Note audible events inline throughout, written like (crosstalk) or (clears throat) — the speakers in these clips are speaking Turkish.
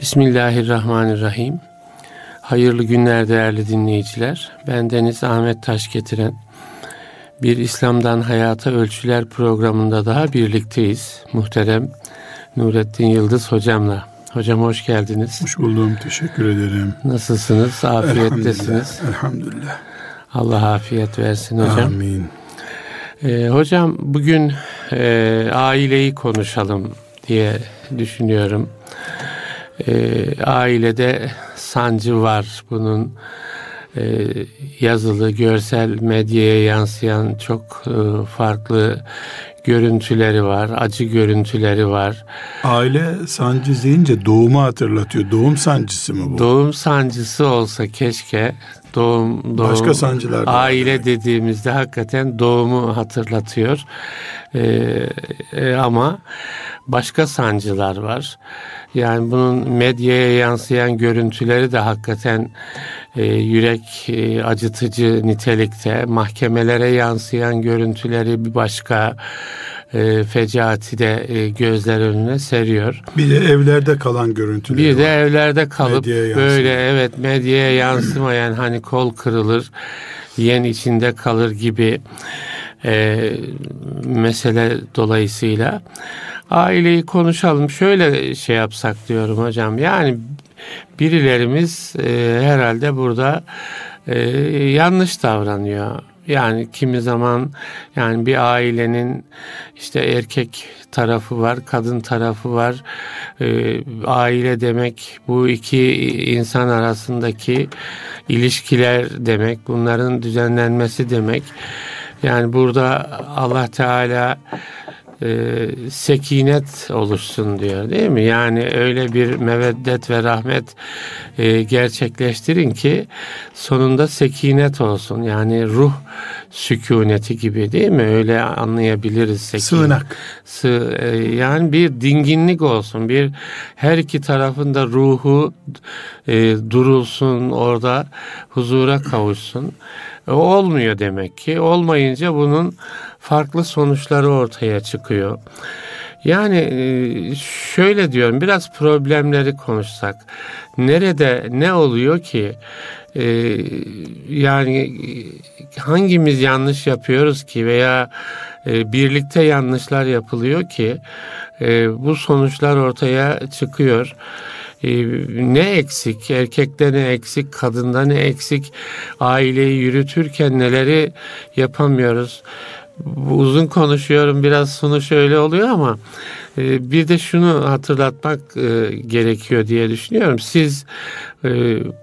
Bismillahirrahmanirrahim. Hayırlı günler değerli dinleyiciler. Ben Deniz Ahmet Taş getiren bir İslam'dan Hayata Ölçüler programında daha birlikteyiz. Muhterem Nurettin Yıldız hocamla. Hocam hoş geldiniz. Hoş buldum. Teşekkür ederim. Nasılsınız? Afiyettesiniz. Elhamdülillah. Elhamdülillah. Allah afiyet versin hocam. Amin. Ee, hocam bugün e, aileyi konuşalım diye düşünüyorum. Ee, ailede sancı var. Bunun e, yazılı, görsel medyaya yansıyan çok e, farklı görüntüleri var, acı görüntüleri var. Aile sancı deyince doğumu hatırlatıyor. Doğum sancısı mı bu? Doğum sancısı olsa keşke doğum, doğum Başka sancılar aile demek. dediğimizde hakikaten doğumu hatırlatıyor. Ee, e, ama başka sancılar var. Yani bunun medyaya yansıyan görüntüleri de hakikaten e, yürek e, acıtıcı nitelikte. Mahkemelere yansıyan görüntüleri bir başka e, fecaati de e, gözler önüne seriyor. Bir de evlerde kalan görüntüleri Bir de var. evlerde kalıp böyle evet medyaya yansımayan hani kol kırılır, yen içinde kalır gibi e, mesele dolayısıyla aileyi konuşalım. Şöyle şey yapsak diyorum hocam. Yani birilerimiz e, herhalde burada e, yanlış davranıyor. Yani kimi zaman yani bir ailenin işte erkek tarafı var, kadın tarafı var. Ee, aile demek bu iki insan arasındaki ilişkiler demek. Bunların düzenlenmesi demek. Yani burada Allah Teala e, sekinet oluşsun diyor değil mi? Yani öyle bir meveddet ve rahmet e, gerçekleştirin ki sonunda sekinet olsun. Yani ruh sükuneti gibi değil mi? Öyle anlayabiliriz. Sekinet. Sığınak. Sı- e, yani bir dinginlik olsun. Bir her iki tarafında ruhu e, durulsun orada huzura kavuşsun. E, olmuyor demek ki. Olmayınca bunun farklı sonuçları ortaya çıkıyor. Yani e, şöyle diyorum biraz problemleri konuşsak. Nerede ne oluyor ki? E, yani e, hangimiz yanlış yapıyoruz ki veya birlikte yanlışlar yapılıyor ki bu sonuçlar ortaya çıkıyor. Ne eksik, erkekte ne eksik, kadında ne eksik, aileyi yürütürken neleri yapamıyoruz. Uzun konuşuyorum biraz sonu şöyle oluyor ama e, bir de şunu hatırlatmak e, gerekiyor diye düşünüyorum. Siz e,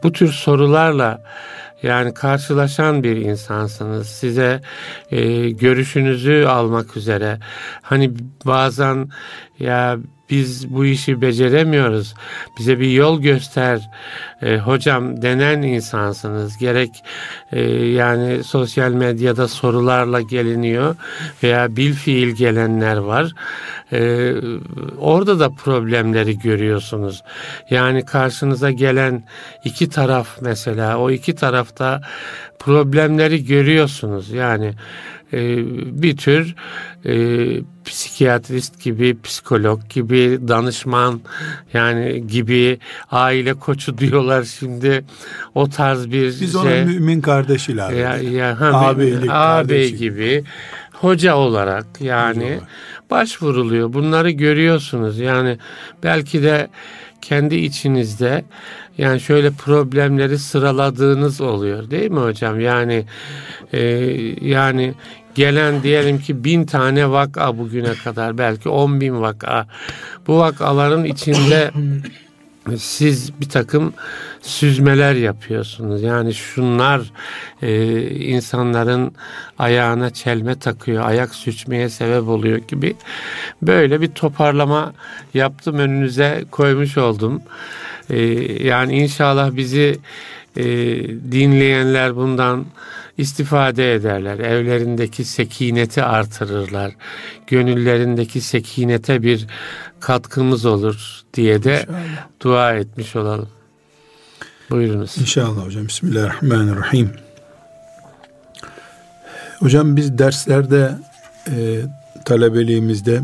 bu tür sorularla yani karşılaşan bir insansınız. Size e, görüşünüzü almak üzere. Hani bazen ya biz bu işi beceremiyoruz. Bize bir yol göster e, hocam denen insansınız. Gerek e, yani sosyal medyada sorularla geliniyor veya bil fiil gelenler var. E, orada da problemleri görüyorsunuz. Yani karşınıza gelen iki taraf mesela o iki tarafta problemleri görüyorsunuz. Yani e, bir tür e, psikiyatrist gibi, psikolog gibi, danışman yani gibi aile koçu (laughs) diyorlar şimdi o tarz bir Biz şey. ona mümin kardeş ilave ya, ya, ha, Ağabeylik, ağabey kardeşlik. gibi hoca olarak yani Hoca olarak. başvuruluyor. Bunları görüyorsunuz. Yani belki de kendi içinizde yani şöyle problemleri sıraladığınız oluyor değil mi hocam? Yani e, yani gelen diyelim ki bin tane vaka bugüne kadar belki on bin vaka. Bu vakaların içinde (coughs) siz bir takım süzmeler yapıyorsunuz. Yani şunlar e, insanların ayağına çelme takıyor, ayak süçmeye sebep oluyor gibi böyle bir toparlama yaptım önünüze koymuş oldum. E, yani inşallah bizi e, dinleyenler bundan istifade ederler. Evlerindeki sekineti artırırlar. Gönüllerindeki sekinete bir katkımız olur diye de İnşallah. dua etmiş olalım. Buyurunuz. İnşallah hocam. Bismillahirrahmanirrahim. Hocam biz derslerde e, talebeliğimizde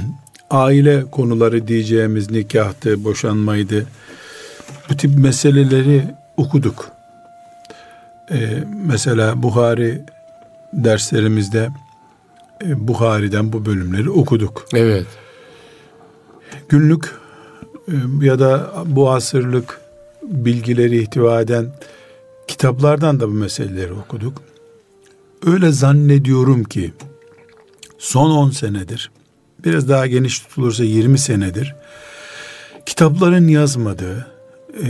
(clears throat) aile konuları diyeceğimiz nikahtı, boşanmaydı, bu tip meseleleri okuduk. Ee, mesela Buhari derslerimizde e, Buhari'den bu bölümleri okuduk. Evet. Günlük e, ya da bu asırlık bilgileri ihtiva eden kitaplardan da bu meseleleri okuduk. Öyle zannediyorum ki son 10 senedir biraz daha geniş tutulursa 20 senedir kitapların yazmadığı, e,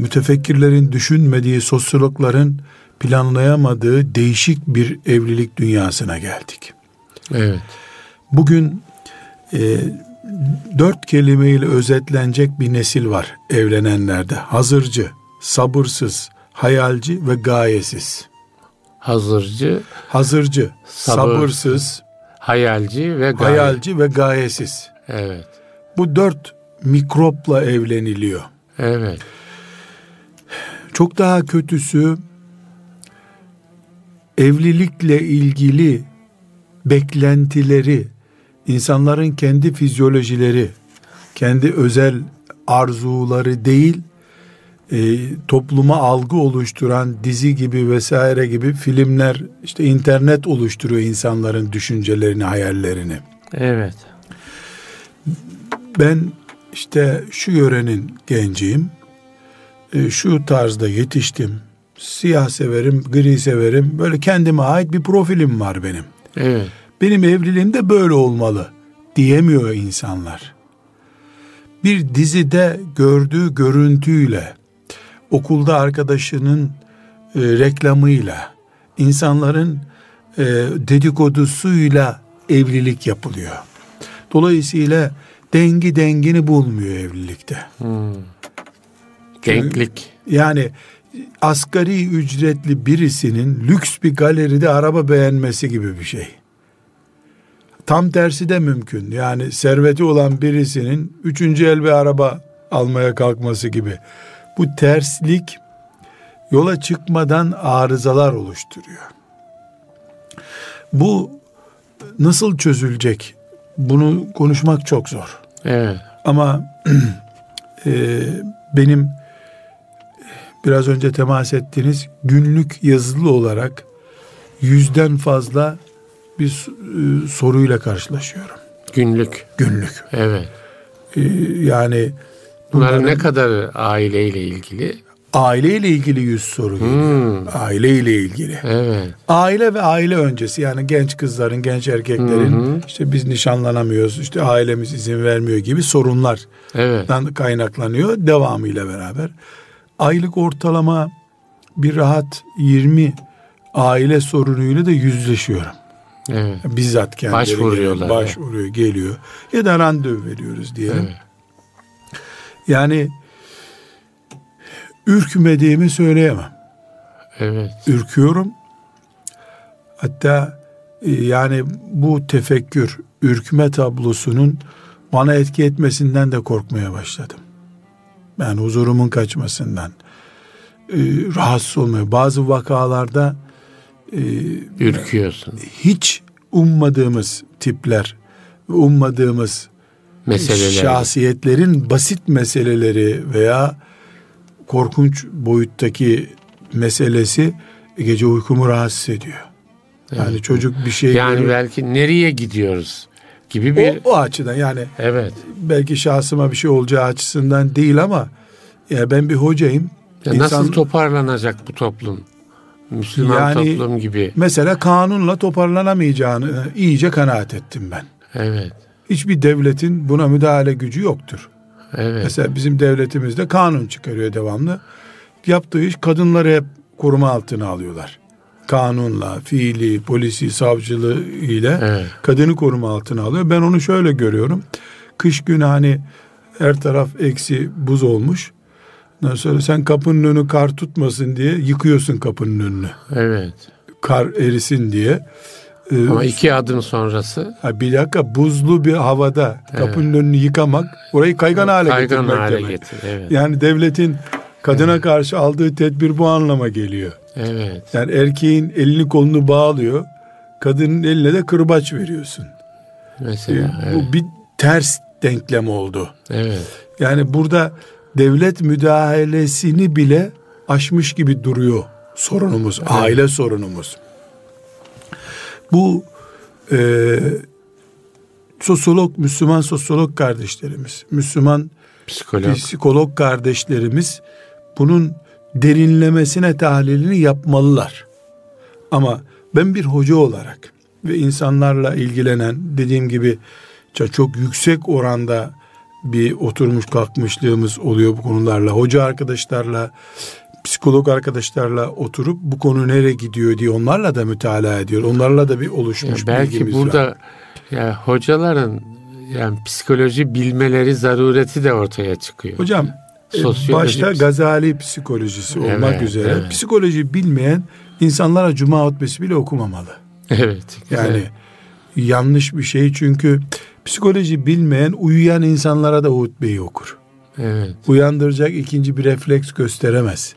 mütefekkirlerin düşünmediği, sosyologların planlayamadığı değişik bir evlilik dünyasına geldik. Evet. Bugün e, dört kelimeyle özetlenecek bir nesil var evlenenlerde. Hazırcı, sabırsız, hayalci ve gayesiz. Hazırcı, Hazırcı, Sabır. sabırsız, hayalci ve gaye. hayalci ve gayesiz. Evet. Bu dört mikropla evleniliyor. Evet. Çok daha kötüsü evlilikle ilgili beklentileri, insanların kendi fizyolojileri, kendi özel arzuları değil, e, topluma algı oluşturan dizi gibi vesaire gibi filmler, işte internet oluşturuyor insanların düşüncelerini, hayallerini. Evet. Ben işte şu yörenin genciyim, e, şu tarzda yetiştim, siyah severim, gri severim, böyle kendime ait bir profilim var benim. Evet. Benim evliliğim de böyle olmalı diyemiyor insanlar. Bir dizide gördüğü görüntüyle, okulda arkadaşının e, reklamıyla, insanların e, dedikodusuyla evlilik yapılıyor. Dolayısıyla dengi dengini bulmuyor evlilikte. Hmm. Denklik. Yani asgari ücretli birisinin lüks bir galeride araba beğenmesi gibi bir şey. Tam tersi de mümkün. Yani serveti olan birisinin üçüncü el bir araba almaya kalkması gibi. Bu terslik yola çıkmadan arızalar oluşturuyor. Bu nasıl çözülecek? Bunu konuşmak çok zor. Evet. Ama (clears throat) e, benim biraz önce temas ettiğiniz günlük yazılı olarak yüzden fazla bir e, soruyla karşılaşıyorum. Günlük. Günlük. Evet. E, yani Bunların bunların ne kadar aileyle ilgili? aileyle ilgili yüz soru geliyor. Hmm. Aileyle ilgili. Evet. Aile ve aile öncesi yani genç kızların, genç erkeklerin Hı hı. işte biz nişanlanamıyoruz, işte ailemiz izin vermiyor gibi sorunlar Evet. kaynaklanıyor devamıyla beraber. Aylık ortalama bir rahat 20 aile sorunuyla da yüzleşiyorum. Evet. Bizzat kendileri Başvuruyorlar, geliyor, başvuruyor, geliyor. Ya da randevu veriyoruz diyelim. Evet. Yani ürkmediğimi söyleyemem. Evet. Ürküyorum. Hatta e, yani bu tefekkür, ürkme tablosunun bana etki etmesinden de korkmaya başladım. Yani huzurumun kaçmasından. e, rahatsız olmaya. Bazı vakalarda e, Ürküyorsun. hiç ummadığımız tipler, ummadığımız Meseleler. şahsiyetlerin basit meseleleri veya korkunç boyuttaki meselesi gece uykumu rahatsız ediyor. Yani çocuk bir şey Yani görüyor. belki nereye gidiyoruz gibi bir o, o açıdan yani evet. belki şahsıma bir şey olacağı açısından değil ama ya ben bir hocayım. Ya İnsan- nasıl toparlanacak bu toplum? Müslüman Yani- toplum gibi. mesela kanunla toparlanamayacağını iyice kanaat ettim ben. Evet. Hiçbir devletin buna müdahale gücü yoktur. Evet. Mesela bizim devletimizde kanun çıkarıyor devamlı. Yaptığı iş kadınları hep koruma altına alıyorlar. Kanunla, fiili, polisi, savcılığı ile Evet. kadını koruma altına alıyor. Ben onu şöyle görüyorum. Kış günü hani her taraf eksi buz olmuş. Ondan sonra sen kapının önü kar tutmasın diye yıkıyorsun kapının önünü. Evet. Kar erisin diye. Ee, Ama iki adım sonrası ha bir dakika buzlu bir havada kapının önünü yıkamak orayı kaygan hale kaygan getirmek hale demek. getir. Evet. Yani devletin kadına karşı aldığı tedbir bu anlama geliyor. Evet. Yani erkeğin elini kolunu bağlıyor. Kadının eline de kırbaç veriyorsun. Mesela. Evet. Bu bir ters denklem oldu. evet. Yani burada devlet müdahalesini bile aşmış gibi duruyor sorunumuz, evet. aile sorunumuz. Bu e, sosyolog, Müslüman sosyolog kardeşlerimiz, Müslüman psikolog. psikolog kardeşlerimiz bunun derinlemesine tahlilini yapmalılar. Ama ben bir hoca olarak ve insanlarla ilgilenen dediğim gibi çok yüksek oranda bir oturmuş kalkmışlığımız oluyor bu konularla. Hoca arkadaşlarla, psikolog arkadaşlarla oturup bu konu nereye gidiyor diye onlarla da mütalaa ediyor. Onlarla da bir oluşmuş ya belki burada var. ya hocaların yani psikoloji bilmeleri zarureti de ortaya çıkıyor. Hocam e, Sosyoloji başta Gazali psikolojisi evet, olmak üzere evet. psikoloji bilmeyen insanlara cuma hutbesi bile okumamalı. Evet. Yani yanlış bir şey çünkü psikoloji bilmeyen uyuyan insanlara da hutbeyi okur. Evet. Uyandıracak ikinci bir refleks gösteremez.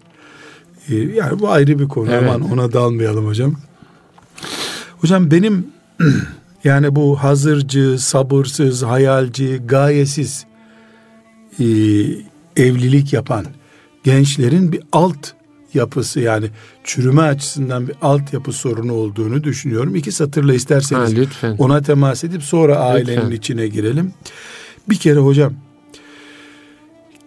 Ee, yani bu ayrı bir konu. Evet. Aman ona dalmayalım hocam. Hocam benim (clears throat) yani bu hazırcı, sabırsız, hayalci, gayesiz e, evlilik yapan gençlerin bir alt yapısı yani çürüme açısından bir altyapı sorunu olduğunu düşünüyorum. İki satırla isterseniz ha, lütfen. ona temas edip sonra ailenin lütfen. içine girelim. Bir kere hocam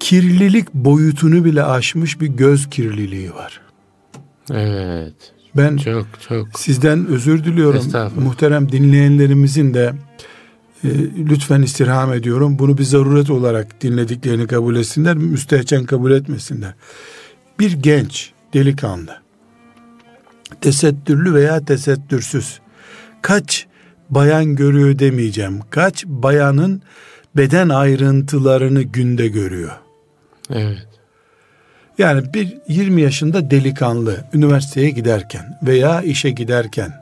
kirlilik boyutunu bile aşmış bir göz kirliliği var. Evet. Ben çok çok sizden özür diliyorum. Muhterem dinleyenlerimizin de e, lütfen istirham ediyorum. Bunu bir zaruret olarak dinlediklerini kabul etsinler, müstehcen kabul etmesinler. Bir genç delikanlı tesettürlü veya tesettürsüz kaç bayan görüyor demeyeceğim. Kaç bayanın beden ayrıntılarını günde görüyor. Evet. Yani bir 20 yaşında delikanlı üniversiteye giderken veya işe giderken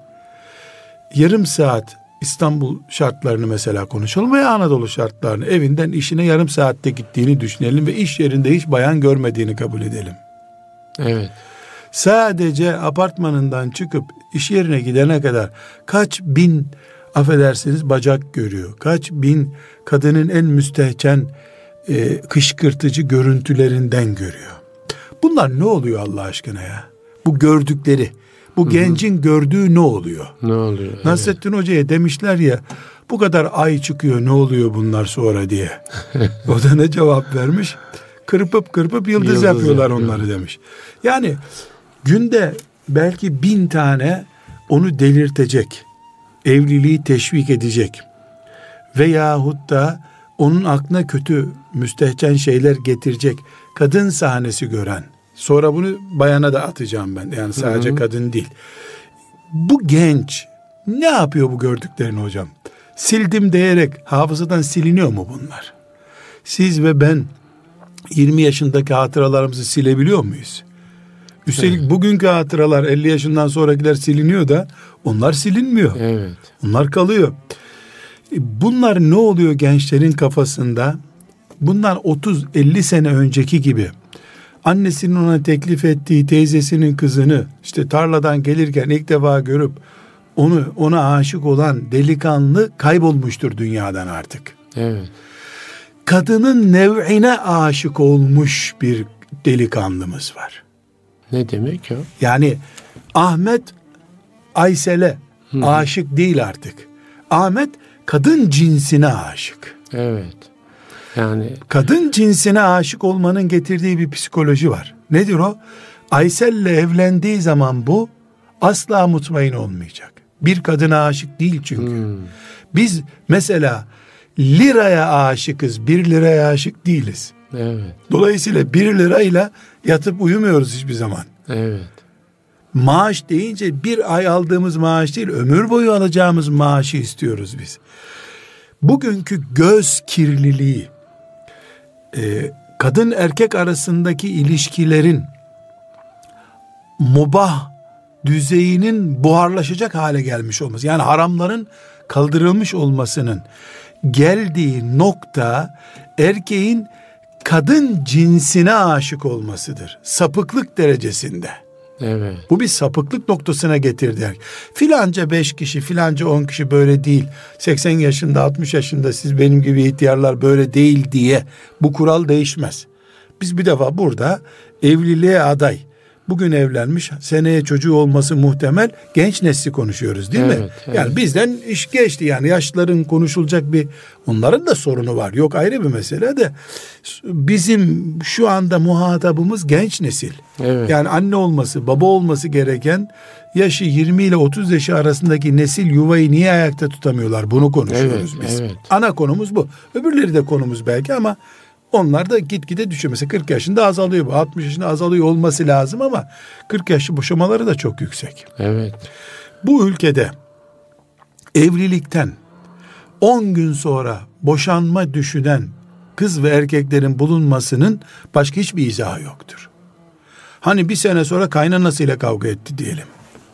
yarım saat İstanbul şartlarını mesela konuşalım veya Anadolu şartlarını evinden işine yarım saatte gittiğini düşünelim ve iş yerinde hiç bayan görmediğini kabul edelim. Evet. Sadece apartmanından çıkıp iş yerine gidene kadar kaç bin affedersiniz bacak görüyor. Kaç bin kadının en müstehcen e, kışkırtıcı görüntülerinden görüyor. Bunlar ne oluyor Allah aşkına ya? Bu gördükleri, bu Hı-hı. gencin gördüğü ne oluyor? Ne oluyor? Nasrettin evet. Hoca'ya demişler ya, bu kadar ay çıkıyor ne oluyor bunlar sonra diye. (laughs) o da ne cevap vermiş? Kırpıp kırpıp yıldız, yıldız yapıyorlar yapıyor. onları demiş. Yani günde belki bin tane onu delirtecek, evliliği teşvik edecek veyahut da onun aklına kötü müstehcen şeyler getirecek kadın sahnesi gören sonra bunu bayana da atacağım ben yani sadece Hı-hı. kadın değil bu genç ne yapıyor bu gördüklerini hocam sildim diyerek hafızadan siliniyor mu bunlar siz ve ben 20 yaşındaki hatıralarımızı silebiliyor muyuz Üstelik evet. bugünkü hatıralar 50 yaşından sonrakiler siliniyor da onlar silinmiyor. Evet. Onlar kalıyor. E, bunlar ne oluyor gençlerin kafasında? Bunlar 30-50 sene önceki gibi annesinin ona teklif ettiği teyzesinin kızını işte tarladan gelirken ilk defa görüp onu ona aşık olan delikanlı kaybolmuştur dünyadan artık. Evet. Kadının nev'ine aşık olmuş bir delikanlımız var. Ne demek o? Yani Ahmet Aysel'e aşık değil artık. Ahmet kadın cinsine aşık. Evet. Yani kadın cinsine aşık olmanın getirdiği bir psikoloji var. Nedir o? Aysel'le evlendiği zaman bu asla mutmain olmayacak. Bir kadına aşık değil çünkü. Hmm. Biz mesela liraya aşıkız, bir liraya aşık değiliz. Evet. Dolayısıyla bir lirayla yatıp uyumuyoruz hiçbir zaman. Evet. Maaş deyince bir ay aldığımız maaş değil, ömür boyu alacağımız maaşı istiyoruz biz. Bugünkü göz kirliliği, e, kadın erkek arasındaki ilişkilerin mubah düzeyinin buharlaşacak hale gelmiş olması. Yani haramların kaldırılmış olmasının geldiği nokta erkeğin kadın cinsine aşık olmasıdır. Sapıklık derecesinde. Evet. Bu bir sapıklık noktasına getirdi. Filanca beş kişi, filanca on kişi böyle değil. 80 yaşında, 60 yaşında siz benim gibi ihtiyarlar böyle değil diye bu kural değişmez. Biz bir defa burada evliliğe aday, bugün evlenmiş, seneye çocuğu olması muhtemel genç nesli konuşuyoruz değil mi? Evet, evet. Yani bizden iş geçti yani yaşlıların konuşulacak bir onların da sorunu var. Yok ayrı bir mesele de bizim şu anda muhatabımız genç nesil. Evet. Yani anne olması, baba olması gereken yaşı 20 ile 30 yaşı arasındaki nesil yuvayı niye ayakta tutamıyorlar? Bunu konuşuyoruz Evet, biz. evet. Ana konumuz bu. Öbürleri de konumuz belki ama onlar da gitgide düşüyor. Mesela 40 yaşında azalıyor bu. 60 yaşında azalıyor olması lazım ama 40 yaşlı boşamaları da çok yüksek. Evet. Bu ülkede evlilikten 10 gün sonra boşanma düşünen kız ve erkeklerin bulunmasının başka hiçbir izahı yoktur. Hani bir sene sonra kaynanasıyla kavga etti diyelim.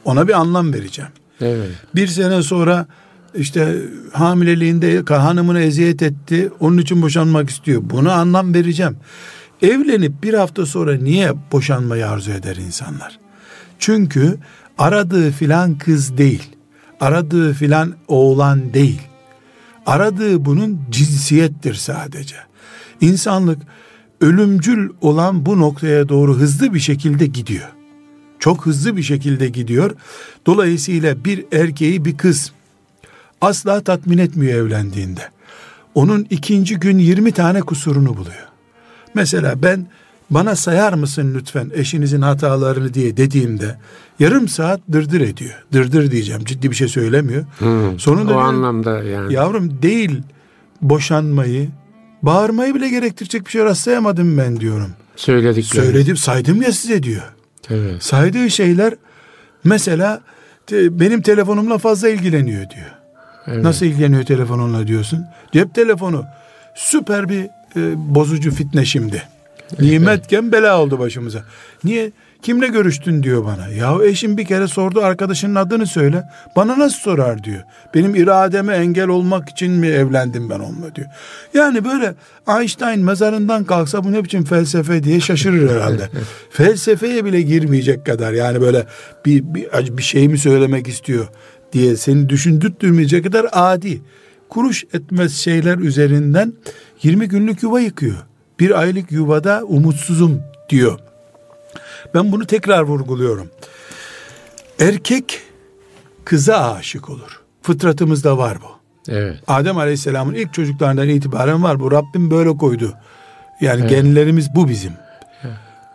Ona bir anlam vereceğim. Evet. Bir sene sonra işte hamileliğinde hanımını eziyet etti. Onun için boşanmak istiyor. Buna anlam vereceğim. Evlenip bir hafta sonra niye boşanmayı arzu eder insanlar? Çünkü aradığı filan kız değil. Aradığı filan oğlan değil. Aradığı bunun cinsiyettir sadece. İnsanlık ölümcül olan bu noktaya doğru hızlı bir şekilde gidiyor. Çok hızlı bir şekilde gidiyor. Dolayısıyla bir erkeği bir kız asla tatmin etmiyor evlendiğinde. Onun ikinci gün 20 tane kusurunu buluyor. Mesela ben bana sayar mısın lütfen eşinizin hatalarını diye dediğimde yarım saat dırdır ediyor. Dırdır diyeceğim ciddi bir şey söylemiyor. Hı. Sonunda o diyor, anlamda yani. Yavrum değil boşanmayı bağırmayı bile gerektirecek bir şey rastlayamadım ben diyorum. Söyledikleri. Söyledim saydım ya size diyor. Evet. Saydığı şeyler mesela benim telefonumla fazla ilgileniyor diyor. Evet. Nasıl ilgileniyor telefonunla diyorsun? Cep telefonu süper bir e, bozucu fitne şimdi. Nimetken bela oldu başımıza. Niye? Kimle görüştün diyor bana. Ya eşim bir kere sordu arkadaşının adını söyle. Bana nasıl sorar diyor. Benim irademe engel olmak için mi evlendim ben onunla diyor. Yani böyle Einstein mezarından kalksa bu ne biçim felsefe diye şaşırır (laughs) herhalde. Felsefeye bile girmeyecek kadar yani böyle bir, bir, bir şey mi söylemek istiyor diye seni düşündürtmeyecek kadar adi. Kuruş etmez şeyler üzerinden 20 günlük yuva yıkıyor. Bir aylık yuvada umutsuzum diyor. Ben bunu tekrar vurguluyorum. Erkek kıza aşık olur. Fıtratımızda var bu. Evet. Adem Aleyhisselam'ın ilk çocuklarından itibaren var bu. Rabbim böyle koydu. Yani genlerimiz bu bizim.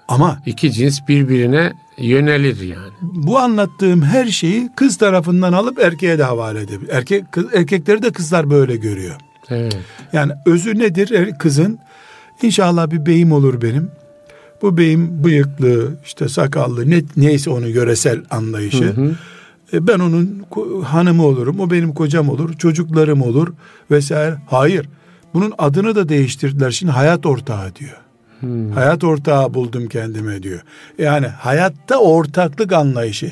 Ama İki cins birbirine yönelir yani. bu anlattığım her şeyi kız tarafından alıp erkeğe de havale edebilir. Erkek, kız, erkekleri de kızlar böyle görüyor. Evet. Yani özü nedir Er- kızın? İnşallah bir beyim olur benim. Bu beyim bıyıklı, işte sakallı, ne, neyse onun yöresel anlayışı. E, Ben onun hanımı olurum, o benim kocam olur, çocuklarım olur vesaire. Hayır. Bunun adını da değiştirdiler. Şimdi hayat ortağı diyor. Hayat ortağı buldum kendime diyor. Yani hayatta ortaklık anlayışı.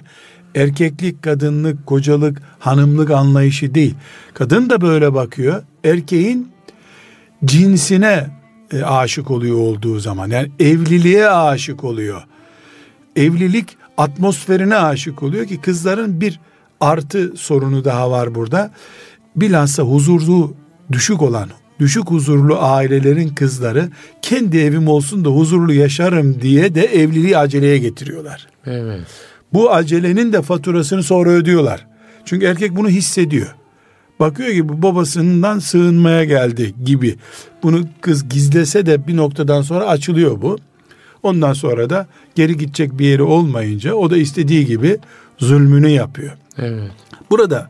Erkeklik, kadınlık, kocalık, hanımlık anlayışı değil. Kadın da böyle bakıyor. Erkeğin cinsine e, aşık oluyor olduğu zaman. Yani evliliğe aşık oluyor. Evlilik atmosferine aşık oluyor ki kızların bir artı sorunu daha var burada. Bilhassa huzurlu düşük olan, düşük huzurlu ailelerin kızları kendi evim olsun da huzurlu yaşarım diye de evliliği aceleye getiriyorlar. Evet. Bu acelenin de faturasını sonra ödüyorlar. Çünkü erkek bunu hissediyor. Bakıyor ki bu babasından sığınmaya geldi gibi. Bunu kız gizlese de bir noktadan sonra açılıyor bu. Ondan sonra da geri gidecek bir yeri olmayınca o da istediği gibi zulmünü yapıyor. Evet. Burada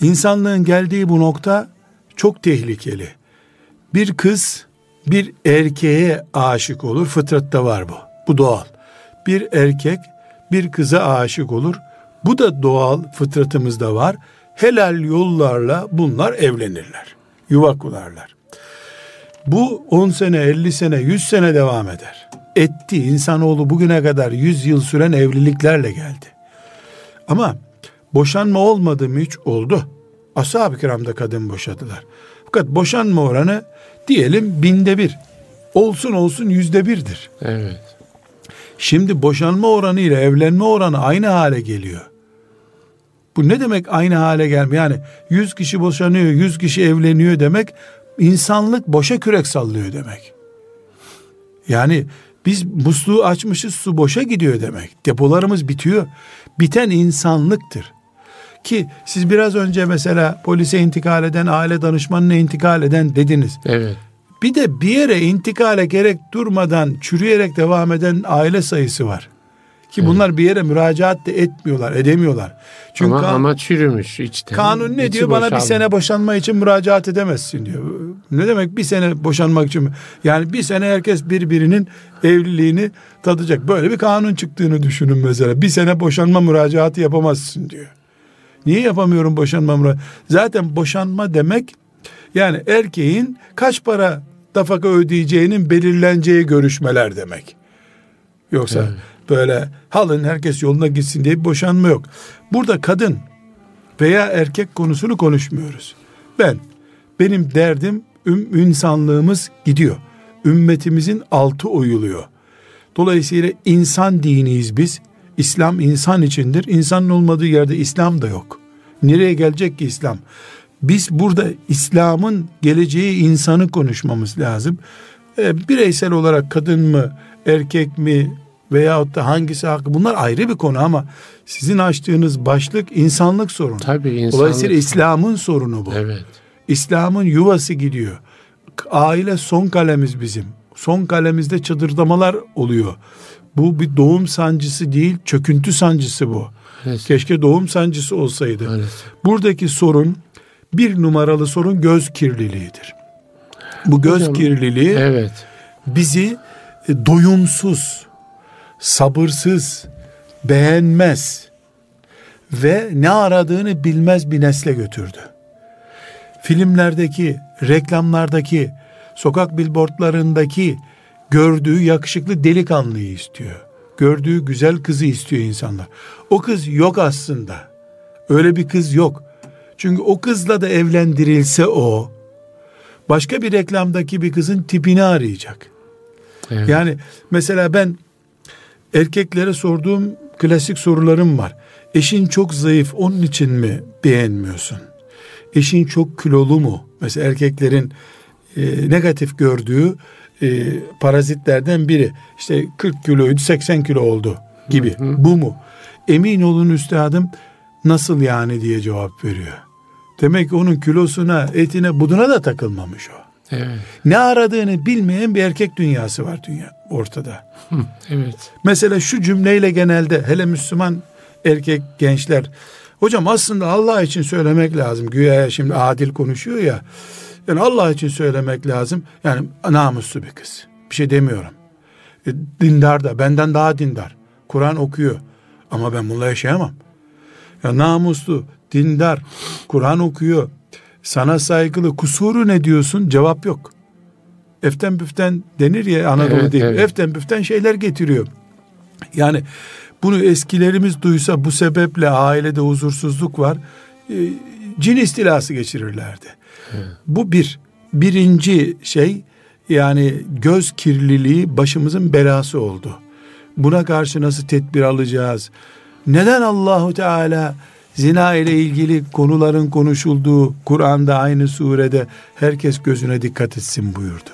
insanlığın geldiği bu nokta çok tehlikeli. Bir kız bir erkeğe aşık olur. Fıtratta var bu. Bu doğal. Bir erkek bir kıza aşık olur. Bu da doğal fıtratımızda var. Helal yollarla bunlar evlenirler. Yuva kurarlar. Bu 10 sene, 50 sene, 100 sene devam eder. Etti. İnsanoğlu bugüne kadar 100 yıl süren evliliklerle geldi. Ama boşanma olmadı mı hiç? Oldu. Ashab-ı kiramda kadın boşadılar. Fakat boşanma oranı diyelim binde bir. Olsun olsun yüzde birdir. Evet. Şimdi boşanma oranı ile evlenme oranı aynı hale geliyor. Bu ne demek aynı hale gelmiyor? Yani 100 kişi boşanıyor, 100 kişi evleniyor demek insanlık boşa kürek sallıyor demek. Yani biz musluğu açmışız su boşa gidiyor demek. Depolarımız bitiyor. Biten insanlıktır. Ki siz biraz önce mesela polise intikal eden, aile danışmanına intikal eden dediniz. Evet. Bir de bir yere intikale gerek durmadan çürüyerek devam eden aile sayısı var. Ki bunlar bir yere müracaat da etmiyorlar, edemiyorlar. Çünkü ama, kan- ama çürümüş içten. kanun ne diyor? Bana bir sene boşanma için müracaat edemezsin diyor. Ne demek bir sene boşanmak için? Yani bir sene herkes birbirinin evliliğini tadacak. Böyle bir kanun çıktığını düşünün mesela. Bir sene boşanma müracaatı yapamazsın diyor. Niye yapamıyorum boşanma müracaatı? Zaten boşanma demek yani erkeğin kaç para nafaka ödeyeceğinin belirleneceği görüşmeler demek. Yoksa Evet. böyle halın herkes yoluna gitsin diye bir boşanma yok. Burada kadın veya erkek konusunu konuşmuyoruz. Ben, benim derdim üm, insanlığımız gidiyor. Ümmetimizin altı oyuluyor. Dolayısıyla insan diniyiz biz. İslam insan içindir. İnsanın olmadığı yerde İslam da yok. Nereye gelecek ki İslam? Biz burada İslam'ın geleceği insanı konuşmamız lazım. E, bireysel olarak kadın mı, erkek mi veyahut da hangisi hakkı bunlar ayrı bir konu ama sizin açtığınız başlık insanlık sorunu. Tabii insanlık. Dolayısıyla İslam'ın sorunu bu. Evet. İslam'ın yuvası gidiyor. Aile son kalemiz bizim. Son kalemizde çıdırdamalar oluyor. Bu bir doğum sancısı değil, çöküntü sancısı bu. Maalesef. Keşke doğum sancısı olsaydı. Maalesef. Buradaki sorun bir numaralı sorun göz kirliliğidir. Bu göz Hocam, kirliliği Evet. bizi e, doyumsuz, sabırsız, beğenmez ve ne aradığını bilmez bir nesle götürdü. Filmlerdeki, reklamlardaki, sokak billboardlarındaki gördüğü yakışıklı delikanlıyı istiyor. Gördüğü güzel kızı istiyor insanlar. O kız yok aslında. Öyle bir kız yok. Çünkü o kızla da evlendirilse o, başka bir reklamdaki bir kızın tipini arayacak. evet. Yani mesela ben erkeklere sorduğum klasik sorularım var. Eşin çok zayıf onun için mi beğenmiyorsun? Eşin çok kilolu mu? Mesela erkeklerin e, negatif gördüğü e, parazitlerden biri. İşte 40 kiloydu 80 kilo oldu gibi. Bu mu? Emin olun üstadım nasıl yani diye cevap veriyor. Demek ki onun kilosuna, etine, buduna da takılmamış o. Evet. Ne aradığını bilmeyen bir erkek dünyası var dünya ortada. Hı, Evet. Mesela şu cümleyle genelde hele Müslüman erkek gençler hocam aslında Allah için söylemek lazım. Güya şimdi adil konuşuyor ya. Yani Allah için söylemek lazım. Yani namuslu bir kız. Bir şey demiyorum. E, dindar da benden daha dindar. Kur'an okuyor. Ama ben bununla yaşayamam. Ya namuslu, dindar, Kur'an okuyor. Sana saygılı, kusuru ne diyorsun? Cevap yok. Eften büften denir ya Anadolu Evet, değil. evet. Eften büften şeyler getiriyor. Yani bunu eskilerimiz duysa bu sebeple ailede huzursuzluk var. e, Cin istilası geçirirlerdi. Bu bir. Birinci şey yani göz kirliliği başımızın belası oldu. Buna karşı nasıl tedbir alacağız? Neden Allahu Teala zina ile ilgili konuların konuşulduğu Kur'an'da aynı surede herkes gözüne dikkat etsin buyurdu.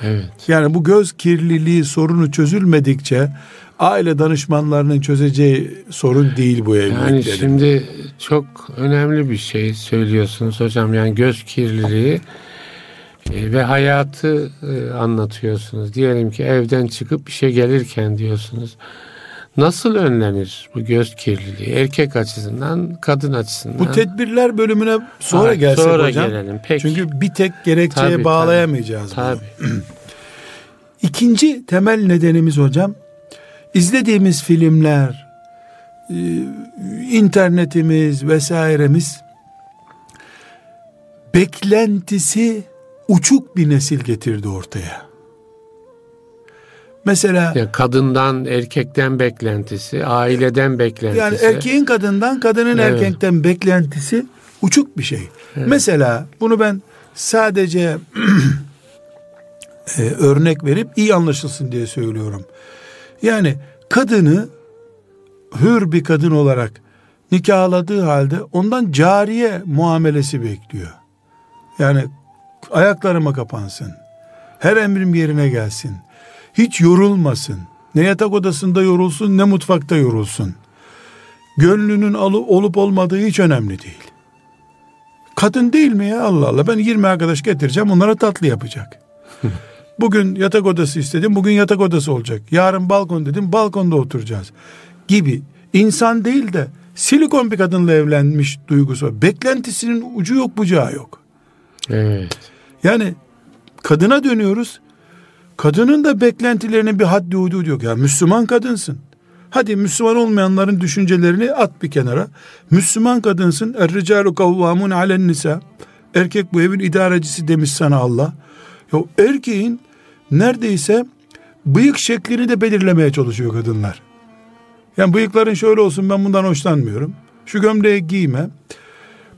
Evet. Yani bu göz kirliliği sorunu çözülmedikçe aile danışmanlarının çözeceği sorun değil bu Yani evliliklerin. şimdi çok önemli bir şey söylüyorsunuz hocam. Yani göz kirliliği e, ve hayatı e, anlatıyorsunuz. Diyelim ki evden çıkıp işe gelirken diyorsunuz. Nasıl önlenir bu göz kirliliği? Erkek açısından, kadın açısından. Bu tedbirler bölümüne sonra Ha, gelsek sonra hocam. gelelim. Peki. Çünkü bir tek gerekçeye Tabii, bağlayamayacağız bunu. Tabii. (clears throat) İkinci temel nedenimiz hocam izlediğimiz filmler, e, internetimiz vesairemiz beklentisi uçuk bir nesil getirdi ortaya. Mesela Yani kadından, erkekten beklentisi, aileden beklentisi. yani erkeğin kadından, kadının Evet. erkekten beklentisi uçuk bir şey. Mesela bunu ben sadece (clears throat) e, örnek verip iyi anlaşılsın diye söylüyorum. Yani kadını hür bir kadın olarak nikahladığı halde ondan cariye muamelesi bekliyor. Yani ayaklarıma kapansın. Her emrim yerine gelsin. Hiç yorulmasın. Ne yatak odasında yorulsun ne mutfakta yorulsun. Gönlünün olup olmadığı hiç önemli değil. Kadın değil mi ya Allah Allah ben 20 arkadaş getireceğim onlara tatlı yapacak. (laughs) Bugün yatak odası istedim bugün yatak odası olacak. Yarın balkon dedim balkonda oturacağız gibi. İnsan değil de silikon bir kadınla evlenmiş duygusu var. Beklentisinin ucu yok bucağı yok. Evet. Yani kadına dönüyoruz. Kadının da beklentilerinin bir haddi hududu yok. Ya Müslüman kadınsın. Hadi Müslüman olmayanların düşüncelerini at bir kenara. Müslüman kadınsın. Er-ricalu kavvamun alen nisa. Erkek bu evin idarecisi demiş sana Allah. Ya erkeğin neredeyse bıyık şeklini de belirlemeye çalışıyor kadınlar. Yani bıyıkların şöyle olsun ben bundan hoşlanmıyorum. Şu gömleği giyme.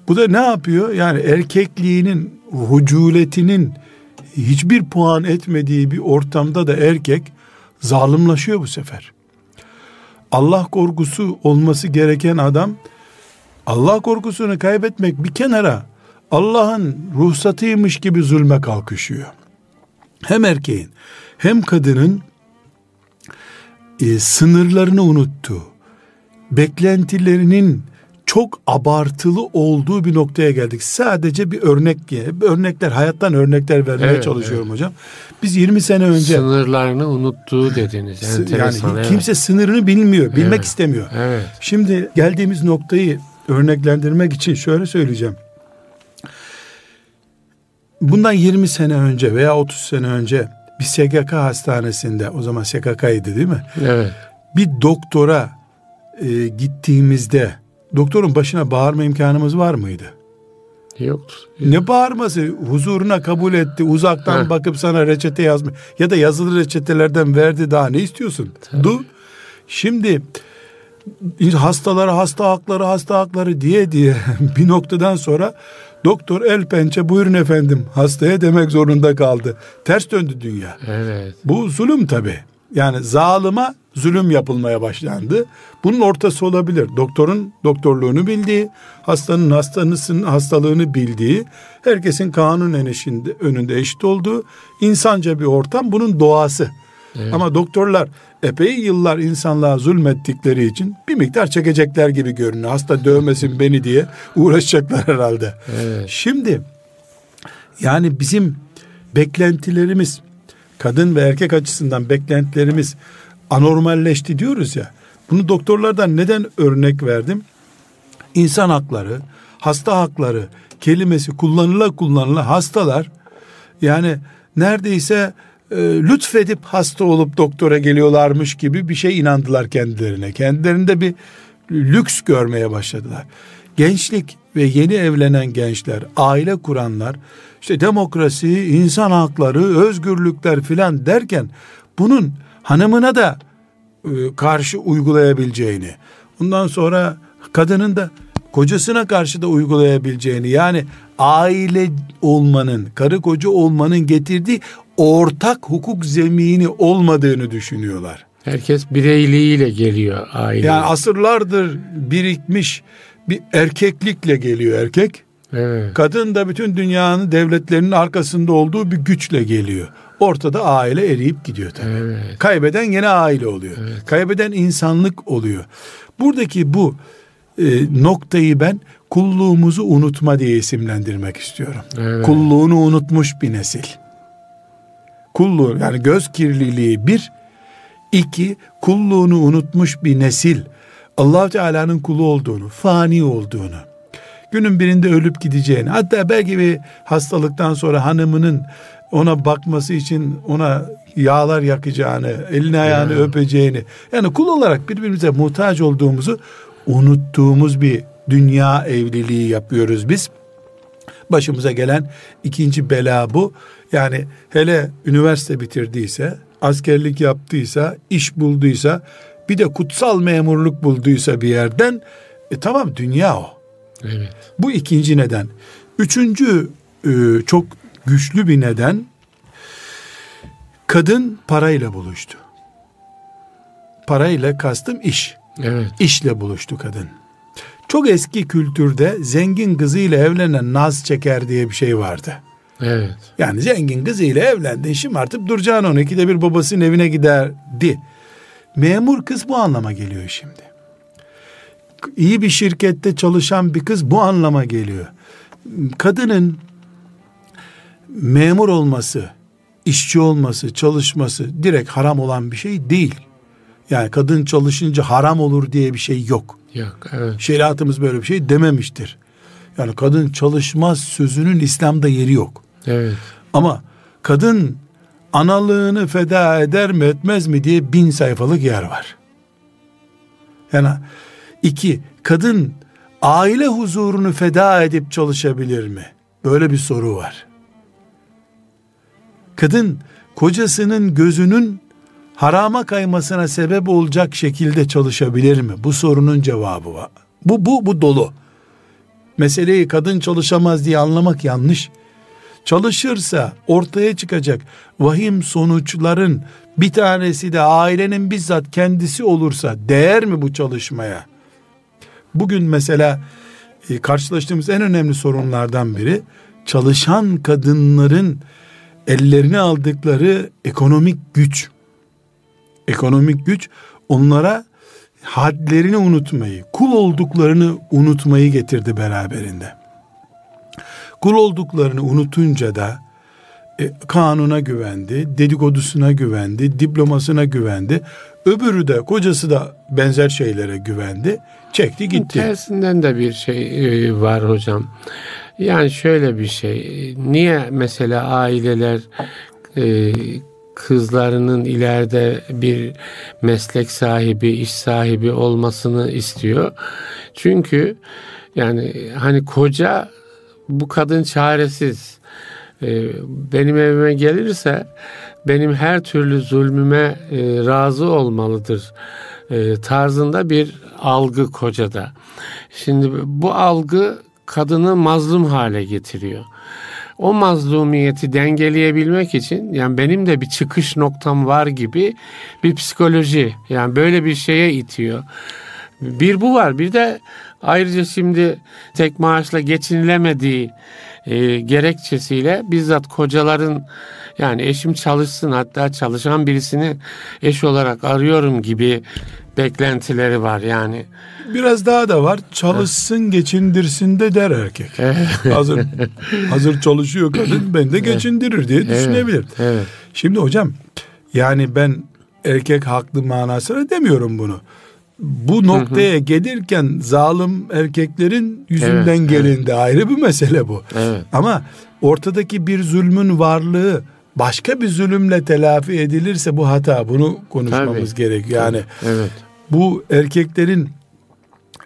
Bu da ne yapıyor? Yani erkekliğinin, ruculetinin hiçbir puan etmediği bir ortamda da erkek zalimlaşıyor bu sefer. Allah korkusu olması gereken adam Allah korkusunu kaybetmek bir kenara Allah'ın ruhsatıymış gibi zulme kalkışıyor. Hem erkeğin hem kadının e, sınırlarını unuttu. Beklentilerinin çok abartılı olduğu bir noktaya geldik. Sadece bir örnek örnekler hayattan örnekler vermeye evet, çalışıyorum evet. hocam. Biz 20 sene önce sınırlarını unuttuğu dediniz. Enteresan, yani evet. kimse sınırını bilmiyor, bilmek evet, istemiyor. Evet. Şimdi geldiğimiz noktayı örneklendirmek için şöyle söyleyeceğim. Bundan 20 sene önce veya 30 sene önce bir SGK hastanesinde o zaman SGK'ydı değil mi? Evet. Bir doktora e, gittiğimizde doktorun başına bağırma imkanımız var mıydı? Yoktu. Ne bağırması? Huzuruna kabul etti. Uzaktan Heh. bakıp sana reçete yazmış. Ya da yazılı reçetelerden verdi daha ne istiyorsun? Tabii. Du. Şimdi hastalara hasta hakları hasta hakları diye diye (laughs) bir noktadan sonra doktor el pençe buyurun efendim hastaya demek zorunda kaldı. Ters döndü dünya. Evet. Bu zulüm tabi. Yani zalıma zulüm yapılmaya başlandı. Bunun ortası olabilir. Doktorun doktorluğunu bildiği, hastanın hastanısının hastalığını bildiği, herkesin kanun enişinde, önünde eşit olduğu insanca bir ortam bunun doğası. Evet. Ama doktorlar epey yıllar insanlığa zulmettikleri için bir miktar çekecekler gibi görünüyor. Hasta dövmesin beni diye uğraşacaklar herhalde. Evet. Şimdi yani bizim beklentilerimiz kadın ve erkek açısından beklentilerimiz anormalleşti diyoruz ya. Bunu doktorlardan neden örnek verdim? İnsan hakları, hasta hakları kelimesi kullanıla kullanıla hastalar yani neredeyse e, lütfedip hasta olup doktora geliyorlarmış gibi bir şey inandılar kendilerine. Kendilerinde bir lüks görmeye başladılar. Gençlik ve yeni evlenen gençler, aile kuranlar, işte demokrasi, insan hakları, özgürlükler filan derken bunun hanımına da e, karşı uygulayabileceğini, ondan sonra kadının da kocasına karşı da uygulayabileceğini yani aile olmanın, karı koca olmanın getirdiği ortak hukuk zemini olmadığını düşünüyorlar. Herkes bireyliğiyle geliyor aile. Yani asırlardır birikmiş bir erkeklikle geliyor erkek. Evet. Kadın da bütün dünyanın devletlerinin arkasında olduğu bir güçle geliyor. Ortada aile eriyip gidiyor tabii. Evet. Kaybeden yine aile oluyor. Evet. Kaybeden insanlık oluyor. Buradaki bu e, noktayı ben kulluğumuzu unutma diye isimlendirmek istiyorum. Evet. Kulluğunu unutmuş bir nesil. Kulluğu yani göz kirliliği bir, iki kulluğunu unutmuş bir nesil. allah Teala'nın kulu olduğunu, fani olduğunu, günün birinde ölüp gideceğini, hatta belki bir hastalıktan sonra hanımının ona bakması için ona yağlar yakacağını, elini ayağını ya. öpeceğini, yani kul olarak birbirimize muhtaç olduğumuzu unuttuğumuz bir dünya evliliği yapıyoruz biz. Başımıza gelen ikinci bela bu. Yani hele üniversite bitirdiyse, askerlik yaptıysa, iş bulduysa, bir de kutsal memurluk bulduysa bir yerden, e tamam dünya o. Evet. Bu ikinci neden. Üçüncü e, çok güçlü bir neden, kadın parayla buluştu. Parayla kastım iş. Evet. İşle buluştu kadın. Çok eski kültürde zengin kızıyla evlenen naz çeker diye bir şey vardı. Evet. Yani zengin kızıyla evlendin şımartıp duracaksın onu. İkide bir babasının evine giderdi. Memur kız bu anlama geliyor şimdi. İyi bir şirkette çalışan bir kız bu anlama geliyor. Kadının memur olması, işçi olması, çalışması direkt haram olan bir şey değil. Yani kadın çalışınca haram olur diye bir şey yok. Yok, evet. Şeriatımız böyle bir şey dememiştir. Yani kadın çalışmaz sözünün İslam'da yeri yok. Evet. Ama kadın analığını feda eder mi etmez mi diye bin sayfalık yer var. Yani iki, kadın aile huzurunu feda edip çalışabilir mi? Böyle bir soru var. Kadın kocasının gözünün harama kaymasına sebep olacak şekilde çalışabilir mi? Bu sorunun cevabı var. Bu bu bu dolu. Meseleyi kadın çalışamaz diye anlamak yanlış. Çalışırsa ortaya çıkacak vahim sonuçların bir tanesi de ailenin bizzat kendisi olursa değer mi bu çalışmaya? Bugün mesela e, karşılaştığımız en önemli sorunlardan biri çalışan kadınların ellerine aldıkları ekonomik güç. Ekonomik güç onlara hadlerini unutmayı, kul olduklarını unutmayı getirdi beraberinde. Kul olduklarını unutunca da e, kanuna güvendi, dedikodusuna güvendi, diplomasına güvendi. Öbürü de kocası da benzer şeylere güvendi. Çekti gitti. Tersinden de bir şey e, var hocam. Yani şöyle bir şey. Niye mesela aileler e, kızlarının ileride bir meslek sahibi, iş sahibi olmasını istiyor? Çünkü yani hani koca bu kadın çaresiz. E, benim evime gelirse benim her türlü zulmüme e, razı olmalıdır e, tarzında bir algı kocada. Şimdi bu algı kadını mazlum hale getiriyor. O mazlumiyeti dengeleyebilmek için yani benim de bir çıkış noktam var gibi bir psikoloji yani böyle bir şeye itiyor. Bir bu var bir de ayrıca şimdi tek maaşla geçinilemediği e, gerekçesiyle bizzat kocaların yani eşim çalışsın hatta çalışan birisini eş olarak arıyorum gibi beklentileri var yani. Biraz daha da var. Çalışsın geçindirsin de der erkek. hazır hazır çalışıyor kadın (laughs) ben de geçindirir diye düşünebilir. Evet, evet. Şimdi hocam yani ben erkek haklı manasına demiyorum bunu. Bu noktaya gelirken zalim erkeklerin yüzünden Evet, gelindi ayrı bir mesele bu. Evet. Ama ortadaki bir zulmün varlığı başka bir zulümle telafi edilirse bu hata. Bunu konuşmamız Tabii. gerekiyor. Yani Evet. bu erkeklerin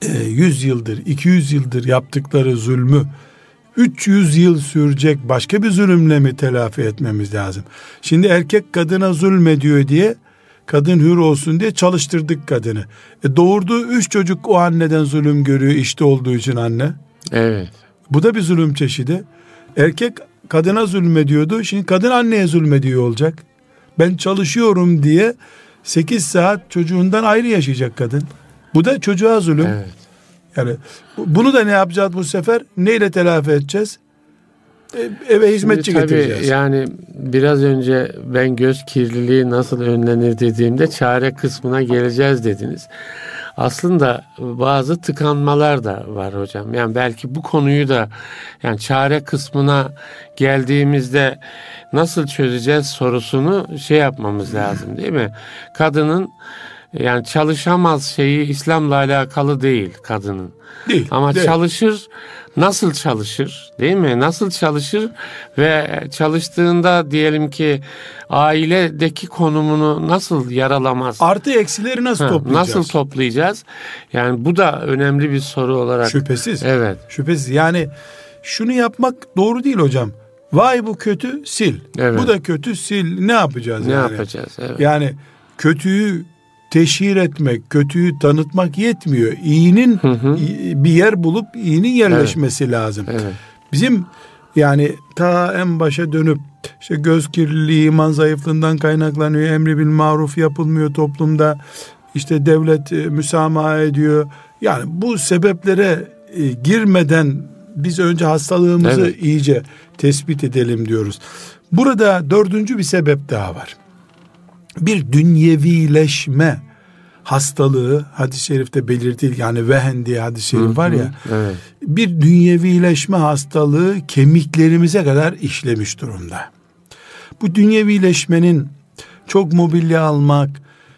e, 100 yıldır, 200 yıldır yaptıkları zulmü 300 yıl sürecek başka bir zulümle mi telafi etmemiz lazım? Şimdi erkek kadına zulmediyor diye kadın hür olsun diye çalıştırdık kadını. E doğurduğu üç çocuk o anneden zulüm görüyor işte olduğu için anne. Evet. Bu da bir zulüm çeşidi. Erkek kadına zulmediyordu. Şimdi kadın anneye zulmediyor olacak. Ben çalışıyorum diye 8 saat çocuğundan ayrı yaşayacak kadın. Bu da çocuğa zulüm. Evet. Yani bu- bunu da ne yapacağız bu sefer? Neyle telafi edeceğiz? E, eve hizmetçi Şimdi tabii getireceğiz. Yani biraz önce ben göz kirliliği nasıl önlenir dediğimde çare kısmına geleceğiz dediniz. Aslında bazı tıkanmalar da var hocam. Yani belki bu konuyu da yani çare kısmına geldiğimizde nasıl çözeceğiz sorusunu şey yapmamız lazım değil mi? Kadının yani çalışamaz şeyi İslam'la alakalı değil kadının. Değil. Ama değil. çalışır nasıl çalışır değil mi? Nasıl çalışır ve çalıştığında diyelim ki ailedeki konumunu nasıl yaralamaz? Artı eksileri nasıl Ha, toplayacağız? nasıl toplayacağız? Yani bu da önemli bir soru olarak. Şüphesiz. Evet. Şüphesiz. Yani şunu yapmak doğru değil hocam. Vay bu kötü sil. Evet. Bu da kötü sil. Ne yapacağız Ne yani? yapacağız? Evet. Yani kötüyü teşhir etmek, kötüyü tanıtmak yetmiyor. İyinin hı. iyi- bir yer bulup iyinin yerleşmesi lazım. Evet. Bizim yani ta en başa dönüp işte göz kirliliği, iman zayıflığından kaynaklanıyor. Emri bil maruf yapılmıyor toplumda. İşte devlet e, müsamaha ediyor. Yani bu sebeplere e, girmeden biz önce hastalığımızı Evet. iyice tespit edelim diyoruz. Burada dördüncü bir sebep daha var. Bir dünyevileşme hastalığı hadis-i şerifte belirtil yani vehen diye hadis-i şerif var ya Evet. bir dünyevileşme hastalığı kemiklerimize kadar işlemiş durumda. Bu dünyevileşmenin çok mobilya almak,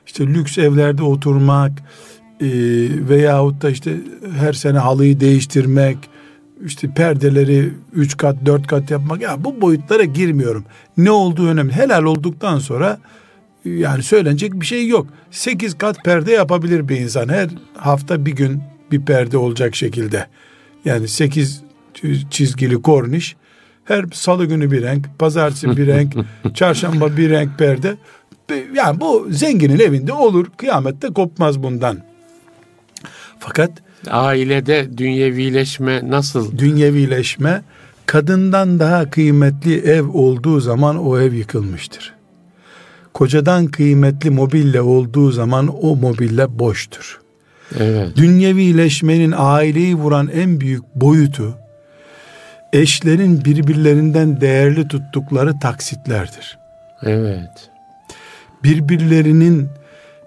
işte lüks evlerde oturmak e, veyahut da işte her sene halıyı değiştirmek, işte perdeleri üç kat dört kat yapmak ya bu boyutlara girmiyorum. Ne olduğu önemli. Helal olduktan sonra yani söylenecek bir şey yok. Sekiz kat perde yapabilir bir insan. Her hafta bir gün bir perde olacak şekilde. Yani sekiz çizgili korniş. Her salı günü bir renk, pazartesi bir renk, (laughs) çarşamba bir renk perde. Yani bu zenginin evinde olur. Kıyamette kopmaz bundan. Fakat Ailede dünyevileşme nasıl? dünyevileşme kadından daha kıymetli ev olduğu zaman o ev yıkılmıştır. Kocadan kıymetli mobilya olduğu zaman o mobilya boştur. Evet. Dünyevileşmenin aileyi vuran en büyük boyutu eşlerin birbirlerinden değerli tuttukları taksitlerdir. Evet. Birbirlerinin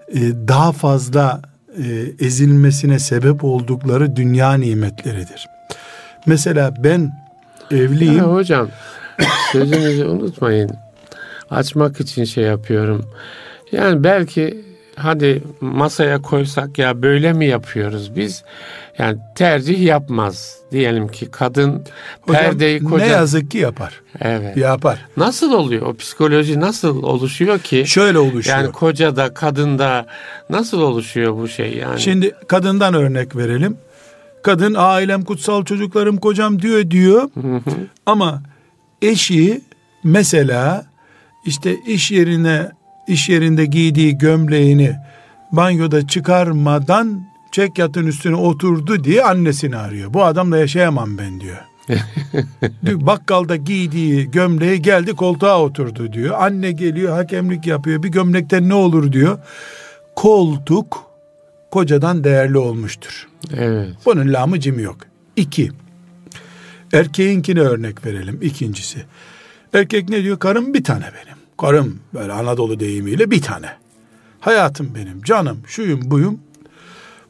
e, daha fazla e, ezilmesine sebep oldukları dünya nimetleridir. Mesela ben evliyim. Ya hocam sözünüzü unutmayın. Açmak için şey yapıyorum. Yani belki hadi masaya koysak ya böyle mi yapıyoruz biz? Yani tercih yapmaz. Diyelim ki kadın Hocam, perdeyi koca... ne yazık ki yapar. Evet. Yapar. Nasıl oluyor? O psikoloji nasıl oluşuyor ki? Şöyle oluşuyor. Yani koca da kadın da nasıl oluşuyor bu şey yani? Şimdi kadından örnek verelim. Kadın ailem kutsal çocuklarım kocam diyor diyor. Ama eşi mesela işte iş yerine iş yerinde giydiği gömleğini banyoda çıkarmadan çek yatın üstüne oturdu diye annesini arıyor. Bu adamla yaşayamam ben (laughs) diyor. Bakkalda giydiği gömleği geldi koltuğa oturdu diyor. Anne geliyor hakemlik yapıyor. Bir gömlekten ne olur diyor. Koltuk kocadan değerli olmuştur. Evet. Bunun lamı cimi yok. İki. Erkeğinkine örnek verelim. İkincisi. Erkek ne diyor? Karım bir tane benim. Karım böyle Anadolu deyimiyle bir tane. Hayatım benim, canım, şuyum buyum.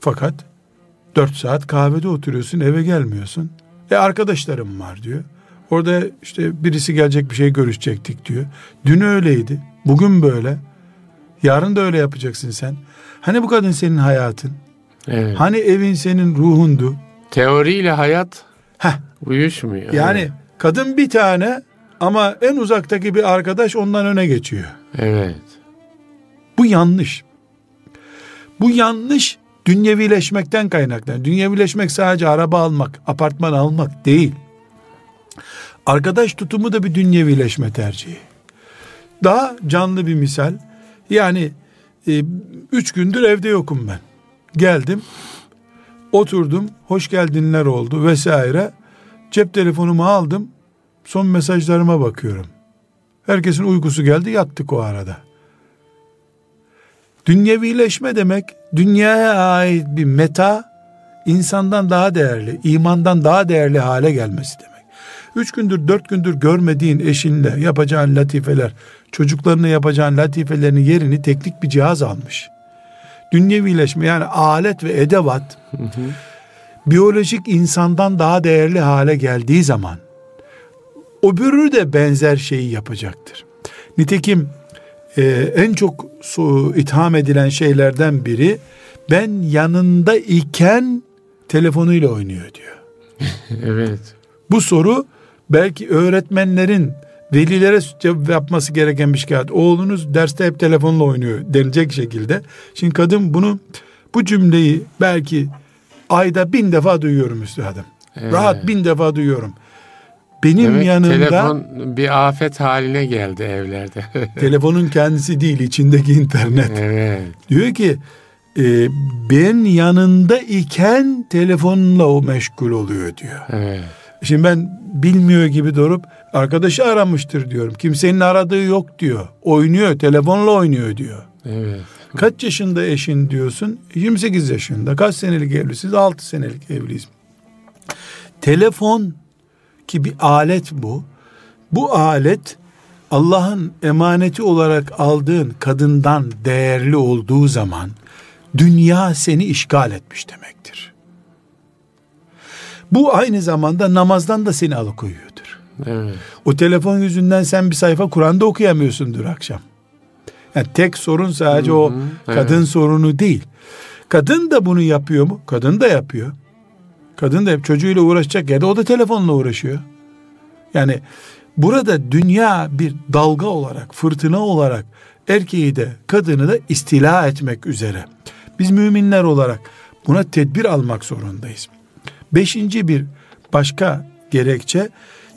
Fakat dört saat kahvede oturuyorsun, eve gelmiyorsun. E arkadaşlarım var diyor. Orada işte birisi gelecek bir şey görüşecektik diyor. Dün öyleydi, bugün böyle. Yarın da öyle yapacaksın sen. Hani bu kadın senin hayatın? Evet. Hani evin senin ruhundu? Teoriyle hayat Heh, uyuşmuyor. yani Evet. kadın bir tane ama en uzaktaki bir arkadaş ondan öne geçiyor. Evet. Bu yanlış. Bu yanlış dünyevileşmekten kaynaklanıyor. Dünyevileşmek sadece araba almak, apartman almak değil. Arkadaş tutumu da bir dünyevileşme tercihi. Daha canlı bir misal. Yani e, üç gündür evde yokum ben. Geldim, oturdum, hoş geldinler oldu vesaire. Cep telefonumu aldım, son mesajlarıma bakıyorum. Herkesin uykusu geldi, yattık o arada. Dünyevileşme demek dünyaya ait bir meta insandan daha değerli, imandan daha değerli hale gelmesi demek. Üç gündür, dört gündür görmediğin eşinle yapacağın latifeler, çocuklarına yapacağın latifelerin yerini teknik bir cihaz almış. Dünyevileşme yani alet ve edevat biyolojik insandan daha değerli hale geldiği zaman öbürü de benzer şeyi yapacaktır. Nitekim e, en çok su, itham edilen şeylerden biri ben yanında iken telefonuyla oynuyor diyor. (laughs) Evet. Bu soru belki öğretmenlerin velilere cevap yapması gereken bir şikayet. Oğlunuz derste hep telefonla oynuyor denilecek şekilde. Şimdi kadın bunu bu cümleyi belki ayda bin defa duyuyorum üstadım. Evet. Rahat bin defa duyuyorum. Benim Demek yanımda telefon bir afet haline geldi evlerde. (laughs) telefonun kendisi değil içindeki internet. evet. Diyor ki e, ben yanında iken telefonla o meşgul oluyor diyor. Evet. Şimdi ben bilmiyor gibi durup arkadaşı aramıştır diyorum. Kimsenin aradığı yok diyor. Oynuyor, telefonla oynuyor diyor. Evet. Kaç yaşında eşin diyorsun? 28 yaşında. Kaç senelik evlisiniz? 6 senelik evliyiz. Telefon ki bir alet bu. Bu alet Allah'ın emaneti olarak aldığın kadından değerli olduğu zaman dünya seni işgal etmiş demektir. Bu aynı zamanda namazdan da seni alıkoyuyordur. Evet. O telefon yüzünden sen bir sayfa Kur'an'da okuyamıyorsundur akşam. Yani tek sorun sadece o kadın sorunu değil. Kadın da bunu yapıyor mu? Kadın da yapıyor. Kadın da hep çocuğuyla uğraşacak yerde o da telefonla uğraşıyor. Yani burada dünya bir dalga olarak, fırtına olarak erkeği de kadını da istila etmek üzere. Biz müminler olarak buna tedbir almak zorundayız. Beşinci bir başka gerekçe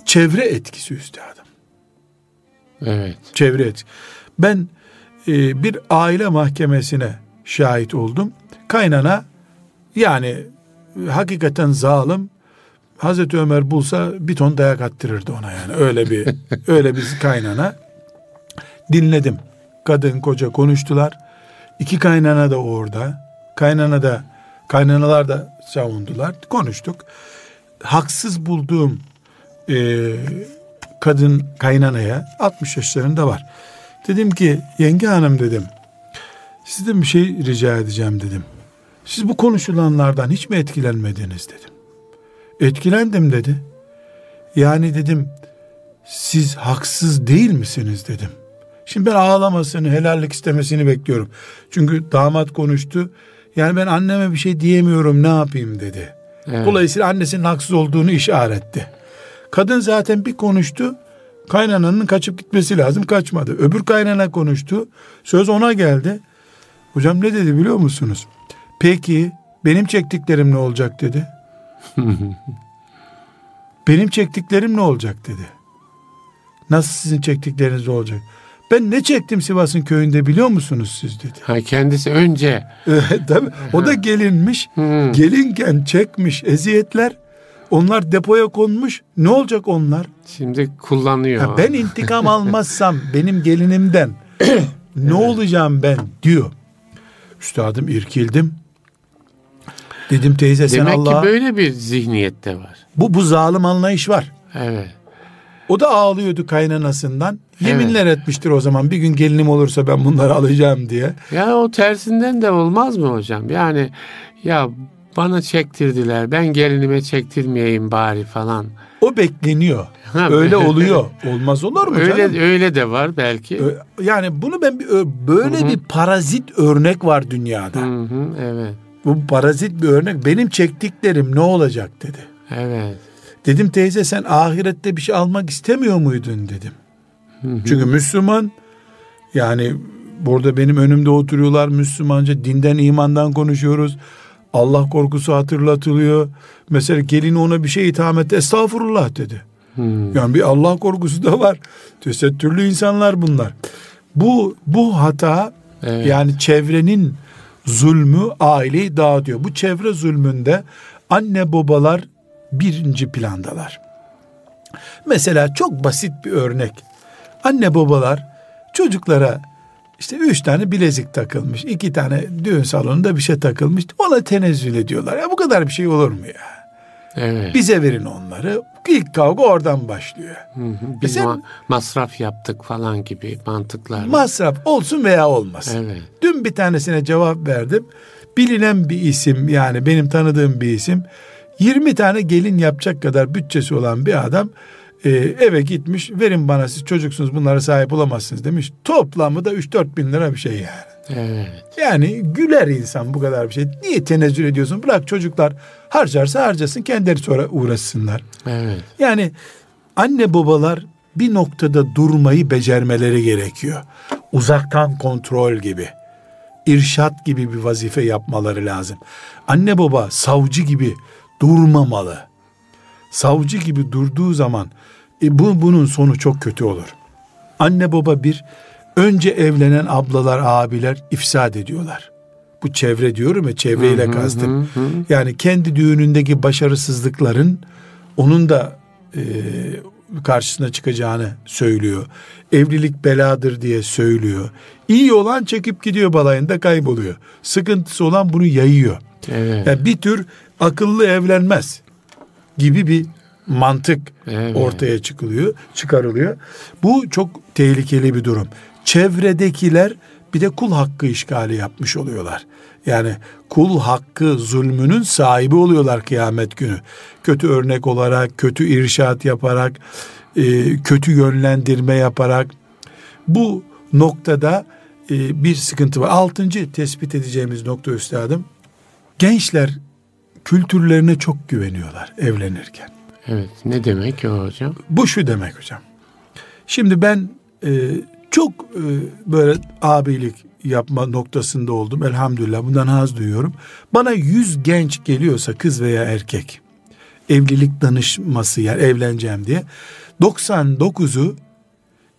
çevre etkisi üstadım. Evet. Çevre etkisi. Ben e, bir aile mahkemesine şahit oldum. Kaynana yani hakikaten zalim Hazreti Ömer bulsa bir ton dayak attırırdı ona yani. Öyle bir (laughs) öyle bir kaynana. Dinledim. Kadın koca konuştular. İki kaynana da orada. Kaynana da kaynanalar da savundular. Konuştuk. Haksız bulduğum e, kadın kaynanaya 60 yaşlarında var. Dedim ki yenge hanım dedim. Sizden bir şey rica edeceğim dedim. Siz bu konuşulanlardan hiç mi etkilenmediniz dedim. Etkilendim dedi. Yani dedim siz haksız değil misiniz dedim. Şimdi ben ağlamasını, helallik istemesini bekliyorum. Çünkü damat konuştu. Yani ben anneme bir şey diyemiyorum ne yapayım dedi. Evet. Dolayısıyla annesinin haksız olduğunu işaretti. Kadın zaten bir konuştu. Kaynananın kaçıp gitmesi lazım kaçmadı. Öbür kaynana konuştu. Söz ona geldi. Hocam ne dedi biliyor musunuz? Peki benim çektiklerim ne olacak dedi. (laughs) benim çektiklerim ne olacak dedi. Nasıl sizin çektikleriniz olacak? Ben ne çektim Sivas'ın köyünde biliyor musunuz siz dedi. Ha kendisi önce (laughs) Evet, Tabii. O da gelinmiş. Gelinken çekmiş eziyetler. Onlar depoya konmuş. Ne olacak onlar? şimdi kullanıyor. Ha, ben intikam (laughs) almazsam benim gelinimden (clears throat) ne olacağım ben diyor. Üstadım irkildim. Dedim teyze sen Demek Allah'a ki böyle bir zihniyette var. bu bu zalim anlayış var. Evet. O da ağlıyordu kaynanasından. Yeminler etmiştir o zaman bir gün gelinim olursa ben bunları alacağım diye. Ya o tersinden de olmaz mı hocam? Yani ya bana çektirdiler ben gelinime çektirmeyeyim bari falan. O bekleniyor. Öyle (laughs) oluyor. Olmaz olur mu canım? Öyle öyle de var belki. Yani bunu ben böyle bir parazit örnek var dünyada. Hı hı, evet. Bu parazit bir örnek. Benim çektiklerim ne olacak dedi. Evet. Dedim teyze sen ahirette bir şey almak istemiyor muydun dedim. Çünkü Müslüman yani burada benim önümde oturuyorlar Müslümanca dinden imandan konuşuyoruz. Allah korkusu hatırlatılıyor. Mesela gelin ona bir şey itham etti. Estağfurullah dedi. Hmm. Yani bir Allah korkusu da var. Tesettürlü insanlar bunlar. Bu bu hata Evet. yani çevrenin zulmü aileyi dağıtıyor. Bu çevre zulmünde anne babalar birinci plandalar. Mesela çok basit bir örnek. Anne babalar çocuklara işte üç tane bilezik takılmış, iki tane düğün salonunda bir şey takılmış. Ona tenezzül ediyorlar. Ya bu kadar bir şey olur mu ya? Evet. Bize verin onları. İlk kavga oradan başlıyor. Hı hı. Biz ma- masraf yaptık falan gibi mantıklar. Masraf olsun veya olmasın. Evet. Dün bir tanesine cevap verdim. Bilinen bir isim yani benim tanıdığım bir isim. 20 tane gelin yapacak kadar bütçesi olan bir adam e, eve gitmiş. Verin bana siz çocuksunuz bunlara sahip olamazsınız demiş. Toplamı da 3-4 bin lira bir şey yani. Evet. Yani güler insan bu kadar bir şey. Niye tenezzül ediyorsun? Bırak çocuklar harcarsa harcasın kendileri sonra uğraşsınlar. Evet. Yani anne babalar bir noktada durmayı becermeleri gerekiyor. Uzaktan kontrol gibi, irşat gibi bir vazife yapmaları lazım. Anne baba savcı gibi durmamalı. Savcı gibi durduğu zaman e, bu bunun sonu çok kötü olur. Anne baba bir önce evlenen ablalar, abiler ifsad ediyorlar. Bu çevre diyorum ya çevreyle kastım. Yani kendi düğünündeki başarısızlıkların onun da e, karşısına çıkacağını söylüyor. Evlilik beladır diye söylüyor. İyi olan çekip gidiyor balayında kayboluyor. Sıkıntısı olan bunu yayıyor. Evet. Yani bir tür akıllı evlenmez. gibi bir mantık Evet. ortaya çıkılıyor, çıkarılıyor. Bu çok tehlikeli bir durum. Çevredekiler bir de kul hakkı işgali yapmış oluyorlar. Yani kul hakkı zulmünün sahibi oluyorlar kıyamet günü. Kötü örnek olarak, kötü irşat yaparak, e, kötü yönlendirme yaparak. Bu noktada e, bir sıkıntı var. Altıncı tespit edeceğimiz nokta üstadım. Gençler kültürlerine çok güveniyorlar evlenirken. Evet. Ne demek o hocam? Bu şu demek hocam. Şimdi ben e, çok e, böyle abilik yapma noktasında oldum. Elhamdülillah bundan haz duyuyorum. Bana yüz genç geliyorsa kız veya erkek evlilik danışması yani evleneceğim diye 99'u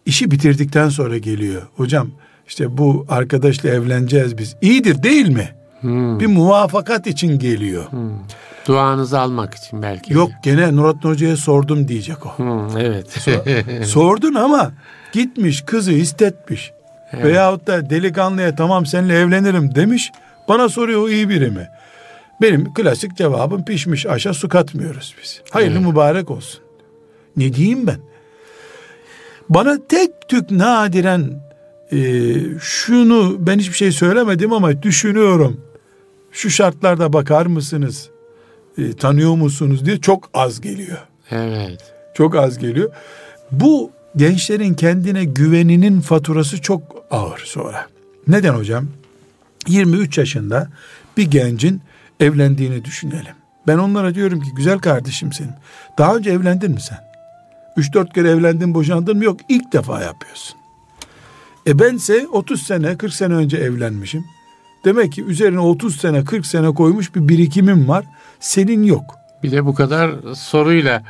işi bitirdikten sonra geliyor. Hocam işte bu arkadaşla evleneceğiz biz. İyidir değil mi? Hmm. Bir muvafakat için geliyor. Duanızı almak için belki. Yok gene Nurattin Hoca'ya sordum diyecek o. Hmm, evet. (laughs) Sordun ama gitmiş kızı istetmiş. Evet. Veyahut da delikanlıya tamam seninle evlenirim demiş. Bana soruyor o iyi biri mi? Benim klasik cevabım pişmiş aşa su katmıyoruz biz. Hayırlı Evet. mübarek olsun. Ne diyeyim ben? Bana tek tük nadiren e, şunu ben hiçbir şey söylemedim ama düşünüyorum. Şu şartlarda bakar mısınız? E, tanıyor musunuz diye çok az geliyor. evet. Çok az geliyor. Bu gençlerin kendine güveninin faturası çok ağır sonra. Neden hocam? 23 yaşında bir gencin evlendiğini düşünelim. Ben onlara diyorum ki güzel kardeşim senin. Daha önce evlendin mi sen? 3-4 kere evlendin boşandın mı? Yok ilk defa yapıyorsun. E bense 30 sene 40 sene önce evlenmişim. Demek ki üzerine 30 sene 40 sene koymuş bir birikimim var. Senin yok. Bir de bu kadar soruyla,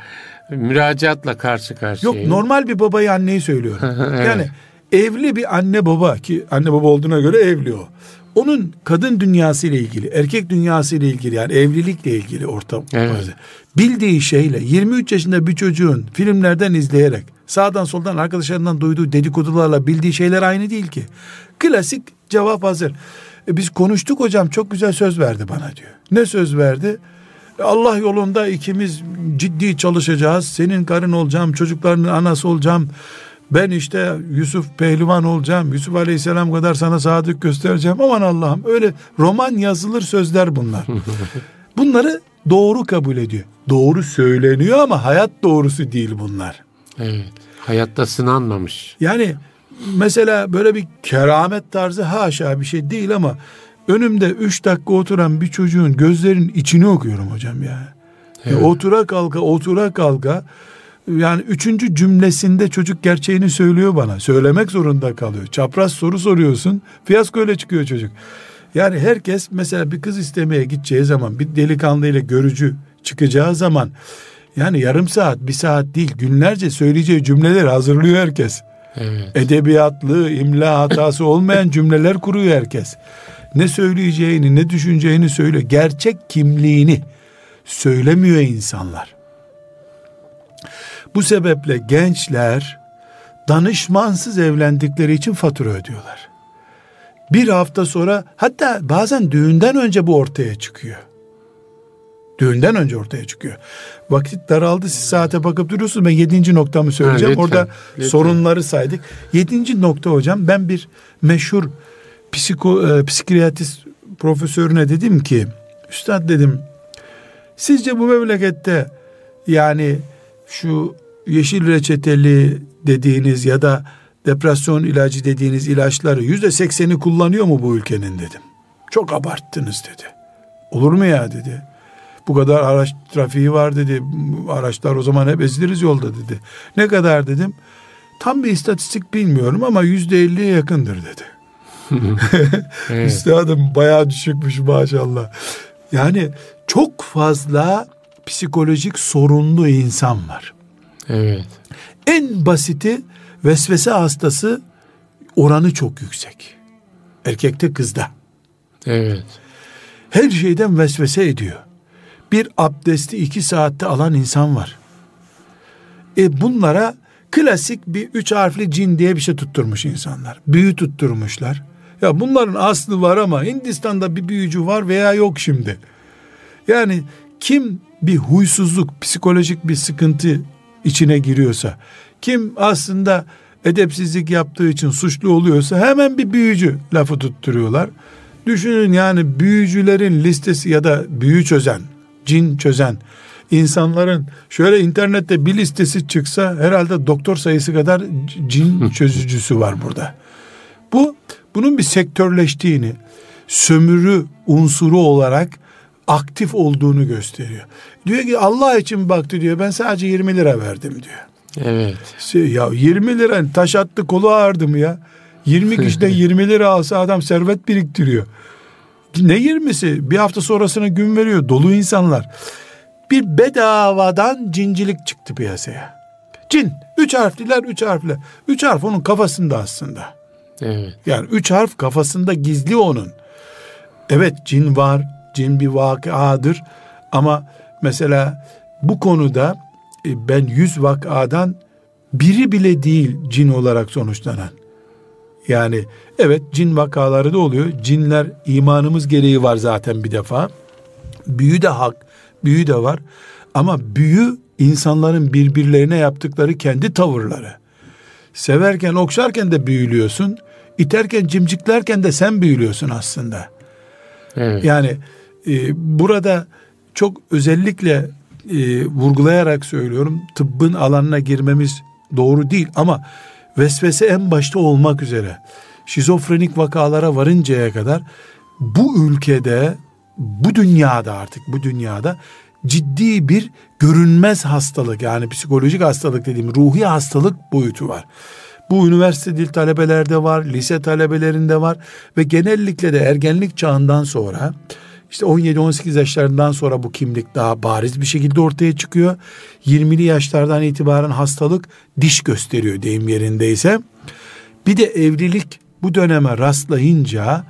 müracaatla karşı karşıya. Yok normal bir babayı anneyi söylüyorum. (laughs) Evet. Yani evli bir anne baba ki anne baba olduğuna göre evli o. Onun kadın dünyası ile ilgili, erkek dünyası ile ilgili yani evlilikle ilgili ortam. Evet. Bildiği şeyle 23 yaşında bir çocuğun filmlerden izleyerek sağdan soldan arkadaşlarından duyduğu dedikodularla bildiği şeyler aynı değil ki. Klasik cevap hazır. E biz konuştuk hocam çok güzel söz verdi bana diyor. Ne söz verdi? E Allah yolunda ikimiz ciddi çalışacağız. Senin karın olacağım, çocuklarının anası olacağım. Ben işte Yusuf pehlivan olacağım. Yusuf Aleyhisselam kadar sana sadık göstereceğim. Aman Allah'ım öyle roman yazılır sözler bunlar. (laughs) Bunları doğru kabul ediyor. Doğru söyleniyor ama hayat doğrusu değil bunlar. Evet. Hayatta sınanmamış. Yani mesela böyle bir keramet tarzı haşa bir şey değil ama önümde üç dakika oturan bir çocuğun gözlerinin içini okuyorum hocam ya. Ya Evet. otura kalka otura kalka yani üçüncü cümlesinde çocuk gerçeğini söylüyor bana. Söylemek zorunda kalıyor. Çapraz soru soruyorsun. Fiyasko ile çıkıyor çocuk. Yani herkes mesela bir kız istemeye gideceği zaman bir delikanlı ile görücü çıkacağı zaman yani yarım saat bir saat değil günlerce söyleyeceği cümleleri hazırlıyor herkes. Evet. Edebiyatlı, imla hatası olmayan cümleler kuruyor herkes. Ne söyleyeceğini, ne düşüneceğini söylüyor. Gerçek kimliğini söylemiyor insanlar. Bu sebeple gençler danışmansız evlendikleri için fatura ödüyorlar. Bir hafta sonra hatta bazen düğünden önce bu ortaya çıkıyor. Düğünden önce ortaya çıkıyor. Vakit daraldı siz saate bakıp duruyorsunuz. Ben yedinci noktamı söyleyeceğim. lütfen, Orada lütfen. sorunları saydık. Yedinci nokta hocam ben bir meşhur psiko, e, psikiyatrist profesörüne dedim ki üstad dedim sizce bu memlekette yani şu yeşil reçeteli dediğiniz ya da depresyon ilacı dediğiniz ilaçları yüzde sekseni kullanıyor mu bu ülkenin dedim. Çok abarttınız dedi. Olur mu ya dedi. Bu kadar araç trafiği var dedi. Araçlar o zaman hep eziliriz yolda dedi. Ne kadar dedim. Tam bir istatistik bilmiyorum ama yüzde elliye yakındır dedi. (laughs) Evet. Üstadım bayağı düşükmüş maşallah. Yani çok fazla psikolojik sorunlu insan var. Evet. En basiti vesvese hastası oranı çok yüksek. Erkekte kızda. Evet. Her şeyden vesvese ediyor. Bir abdesti iki saatte alan insan var. E bunlara klasik bir üç harfli cin diye bir şey tutturmuş insanlar. Büyü tutturmuşlar. Ya bunların aslı var ama Hindistan'da bir büyücü var veya yok şimdi. Yani kim bir huysuzluk, psikolojik bir sıkıntı içine giriyorsa, kim aslında edepsizlik yaptığı için suçlu oluyorsa hemen bir büyücü lafı tutturuyorlar. Düşünün yani büyücülerin listesi ya da büyü çözen, cin çözen insanların şöyle internette bir listesi çıksa herhalde doktor sayısı kadar cin (laughs) çözücüsü var burada. Bu bunun bir sektörleştiğini, sömürü unsuru olarak aktif olduğunu gösteriyor. Diyor ki Allah için baktı diyor ben sadece 20 lira verdim diyor. Evet. Ya 20 lira taş attı kolu ağrıdı mı ya? 20 kişiden 20 lira alsa adam servet biriktiriyor. Ne 20'si? Bir hafta sonrasına gün veriyor. Dolu insanlar. Bir bedavadan cincilik çıktı piyasaya. Cin. Üç harfliler, üç harfler. Üç harf onun kafasında aslında. Evet. Yani üç harf kafasında gizli onun. Evet cin var. Cin bir vakadır. Ama mesela bu konuda e, ben yüz vakadan biri bile değil cin olarak sonuçlanan. Yani evet cin vakaları da oluyor. Cinler imanımız gereği var zaten bir defa. Büyü de hak, büyü de var. Ama büyü insanların birbirlerine yaptıkları kendi tavırları. Severken, okşarken de büyülüyorsun. İterken, cimciklerken de sen büyülüyorsun aslında. Evet. Yani e, burada çok özellikle e, vurgulayarak söylüyorum. Tıbbın alanına girmemiz doğru değil ama vesvese en başta olmak üzere şizofrenik vakalara varıncaya kadar bu ülkede bu dünyada artık bu dünyada ciddi bir görünmez hastalık yani psikolojik hastalık dediğim ruhi hastalık boyutu var. Bu üniversite dil talebelerde var, lise talebelerinde var ve genellikle de ergenlik çağından sonra işte 17-18 yaşlarından sonra bu kimlik daha bariz bir şekilde ortaya çıkıyor. 20'li yaşlardan itibaren hastalık diş gösteriyor deyim yerindeyse. Bir de evlilik bu döneme rastlayınca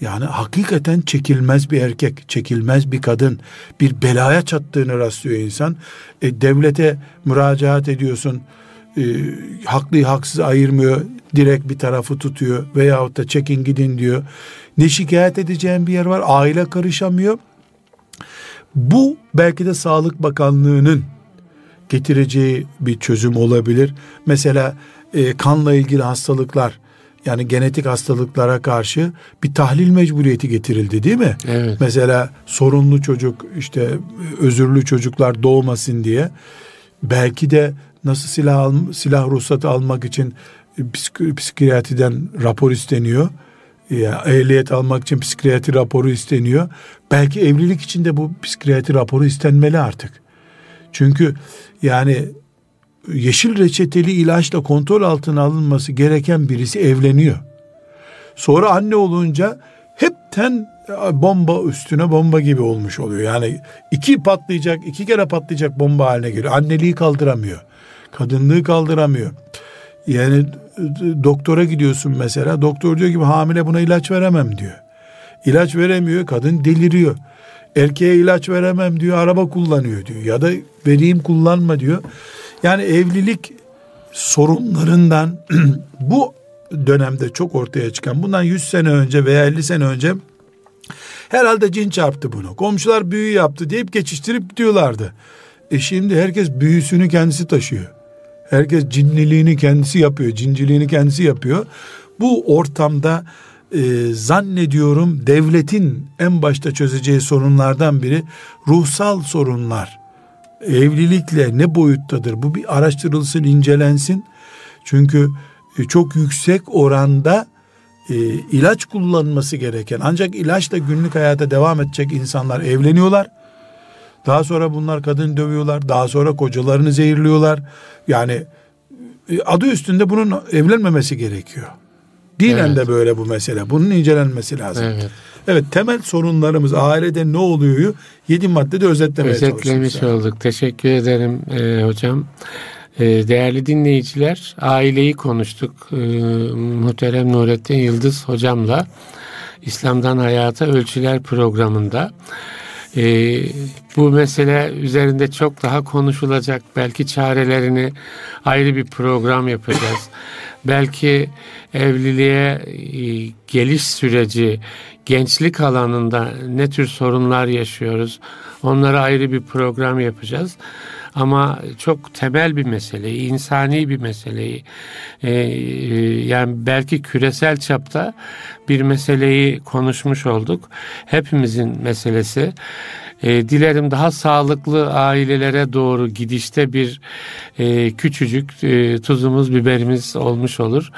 yani hakikaten çekilmez bir erkek, çekilmez bir kadın, bir belaya çattığını rastlıyor insan. E, devlete müracaat ediyorsun, e, haklıyı haksız ayırmıyor, direkt bir tarafı tutuyor veyahut da çekin gidin diyor. Ne şikayet edeceğim bir yer var, aile karışamıyor. Bu belki de Sağlık Bakanlığı'nın getireceği bir çözüm olabilir. Mesela e, kanla ilgili hastalıklar yani genetik hastalıklara karşı bir tahlil mecburiyeti getirildi değil mi? Evet. Mesela sorunlu çocuk işte özürlü çocuklar doğmasın diye belki de nasıl silah silah ruhsatı almak için psik psikiyatriden rapor isteniyor. Ya, ehliyet almak için psikiyatri raporu isteniyor. Belki evlilik için de bu psikiyatri raporu istenmeli artık. Çünkü yani yeşil reçeteli ilaçla kontrol altına alınması gereken birisi evleniyor. Sonra anne olunca hepten bomba üstüne bomba gibi olmuş oluyor. Yani iki patlayacak, iki kere patlayacak bomba haline geliyor. Anneliği kaldıramıyor. Kadınlığı kaldıramıyor. Yani doktora gidiyorsun mesela. Doktor diyor ki hamile buna ilaç veremem diyor. İlaç veremiyor. Kadın deliriyor. Erkeğe ilaç veremem diyor. Araba kullanıyor diyor. Ya da vereyim kullanma diyor. Yani evlilik sorunlarından (clears throat) bu dönemde çok ortaya çıkan bundan 100 sene önce veya 50 sene önce herhalde cin çarptı bunu. Komşular büyü yaptı deyip geçiştirip diyorlardı. E şimdi herkes büyüsünü kendisi taşıyor. Herkes cinliliğini kendisi yapıyor, cinciliğini kendisi yapıyor. Bu ortamda e, zannediyorum devletin en başta çözeceği sorunlardan biri ruhsal sorunlar evlilikle ne boyuttadır? Bu bir araştırılsın, incelensin. Çünkü e, çok yüksek oranda e, ilaç kullanması gereken ancak ilaçla günlük hayata devam edecek insanlar evleniyorlar. Daha sonra bunlar kadın dövüyorlar. Daha sonra kocalarını zehirliyorlar. Yani e, adı üstünde bunun evlenmemesi gerekiyor. Dinen evet. de böyle bu mesele. Bunun incelenmesi lazım. Evet. Evet temel sorunlarımız ailede ne oluyor? Yedi maddede özetlemeye Özetlemiş olduk. Teşekkür ederim e, hocam. E, değerli dinleyiciler aileyi konuştuk. E, muhterem Nurettin Yıldız hocamla İslam'dan Hayata Ölçüler programında. E, bu mesele üzerinde çok daha konuşulacak. Belki çarelerini ayrı bir program yapacağız. (laughs) belki evliliğe e, geliş süreci, gençlik alanında ne tür sorunlar yaşıyoruz, onlara ayrı bir program yapacağız. Ama çok temel bir meseleyi, insani bir meseleyi, e, e, yani belki küresel çapta bir meseleyi konuşmuş olduk. Hepimizin meselesi. E, dilerim daha sağlıklı ailelere doğru gidişte bir e, küçücük e, tuzumuz biberimiz olmuş olur.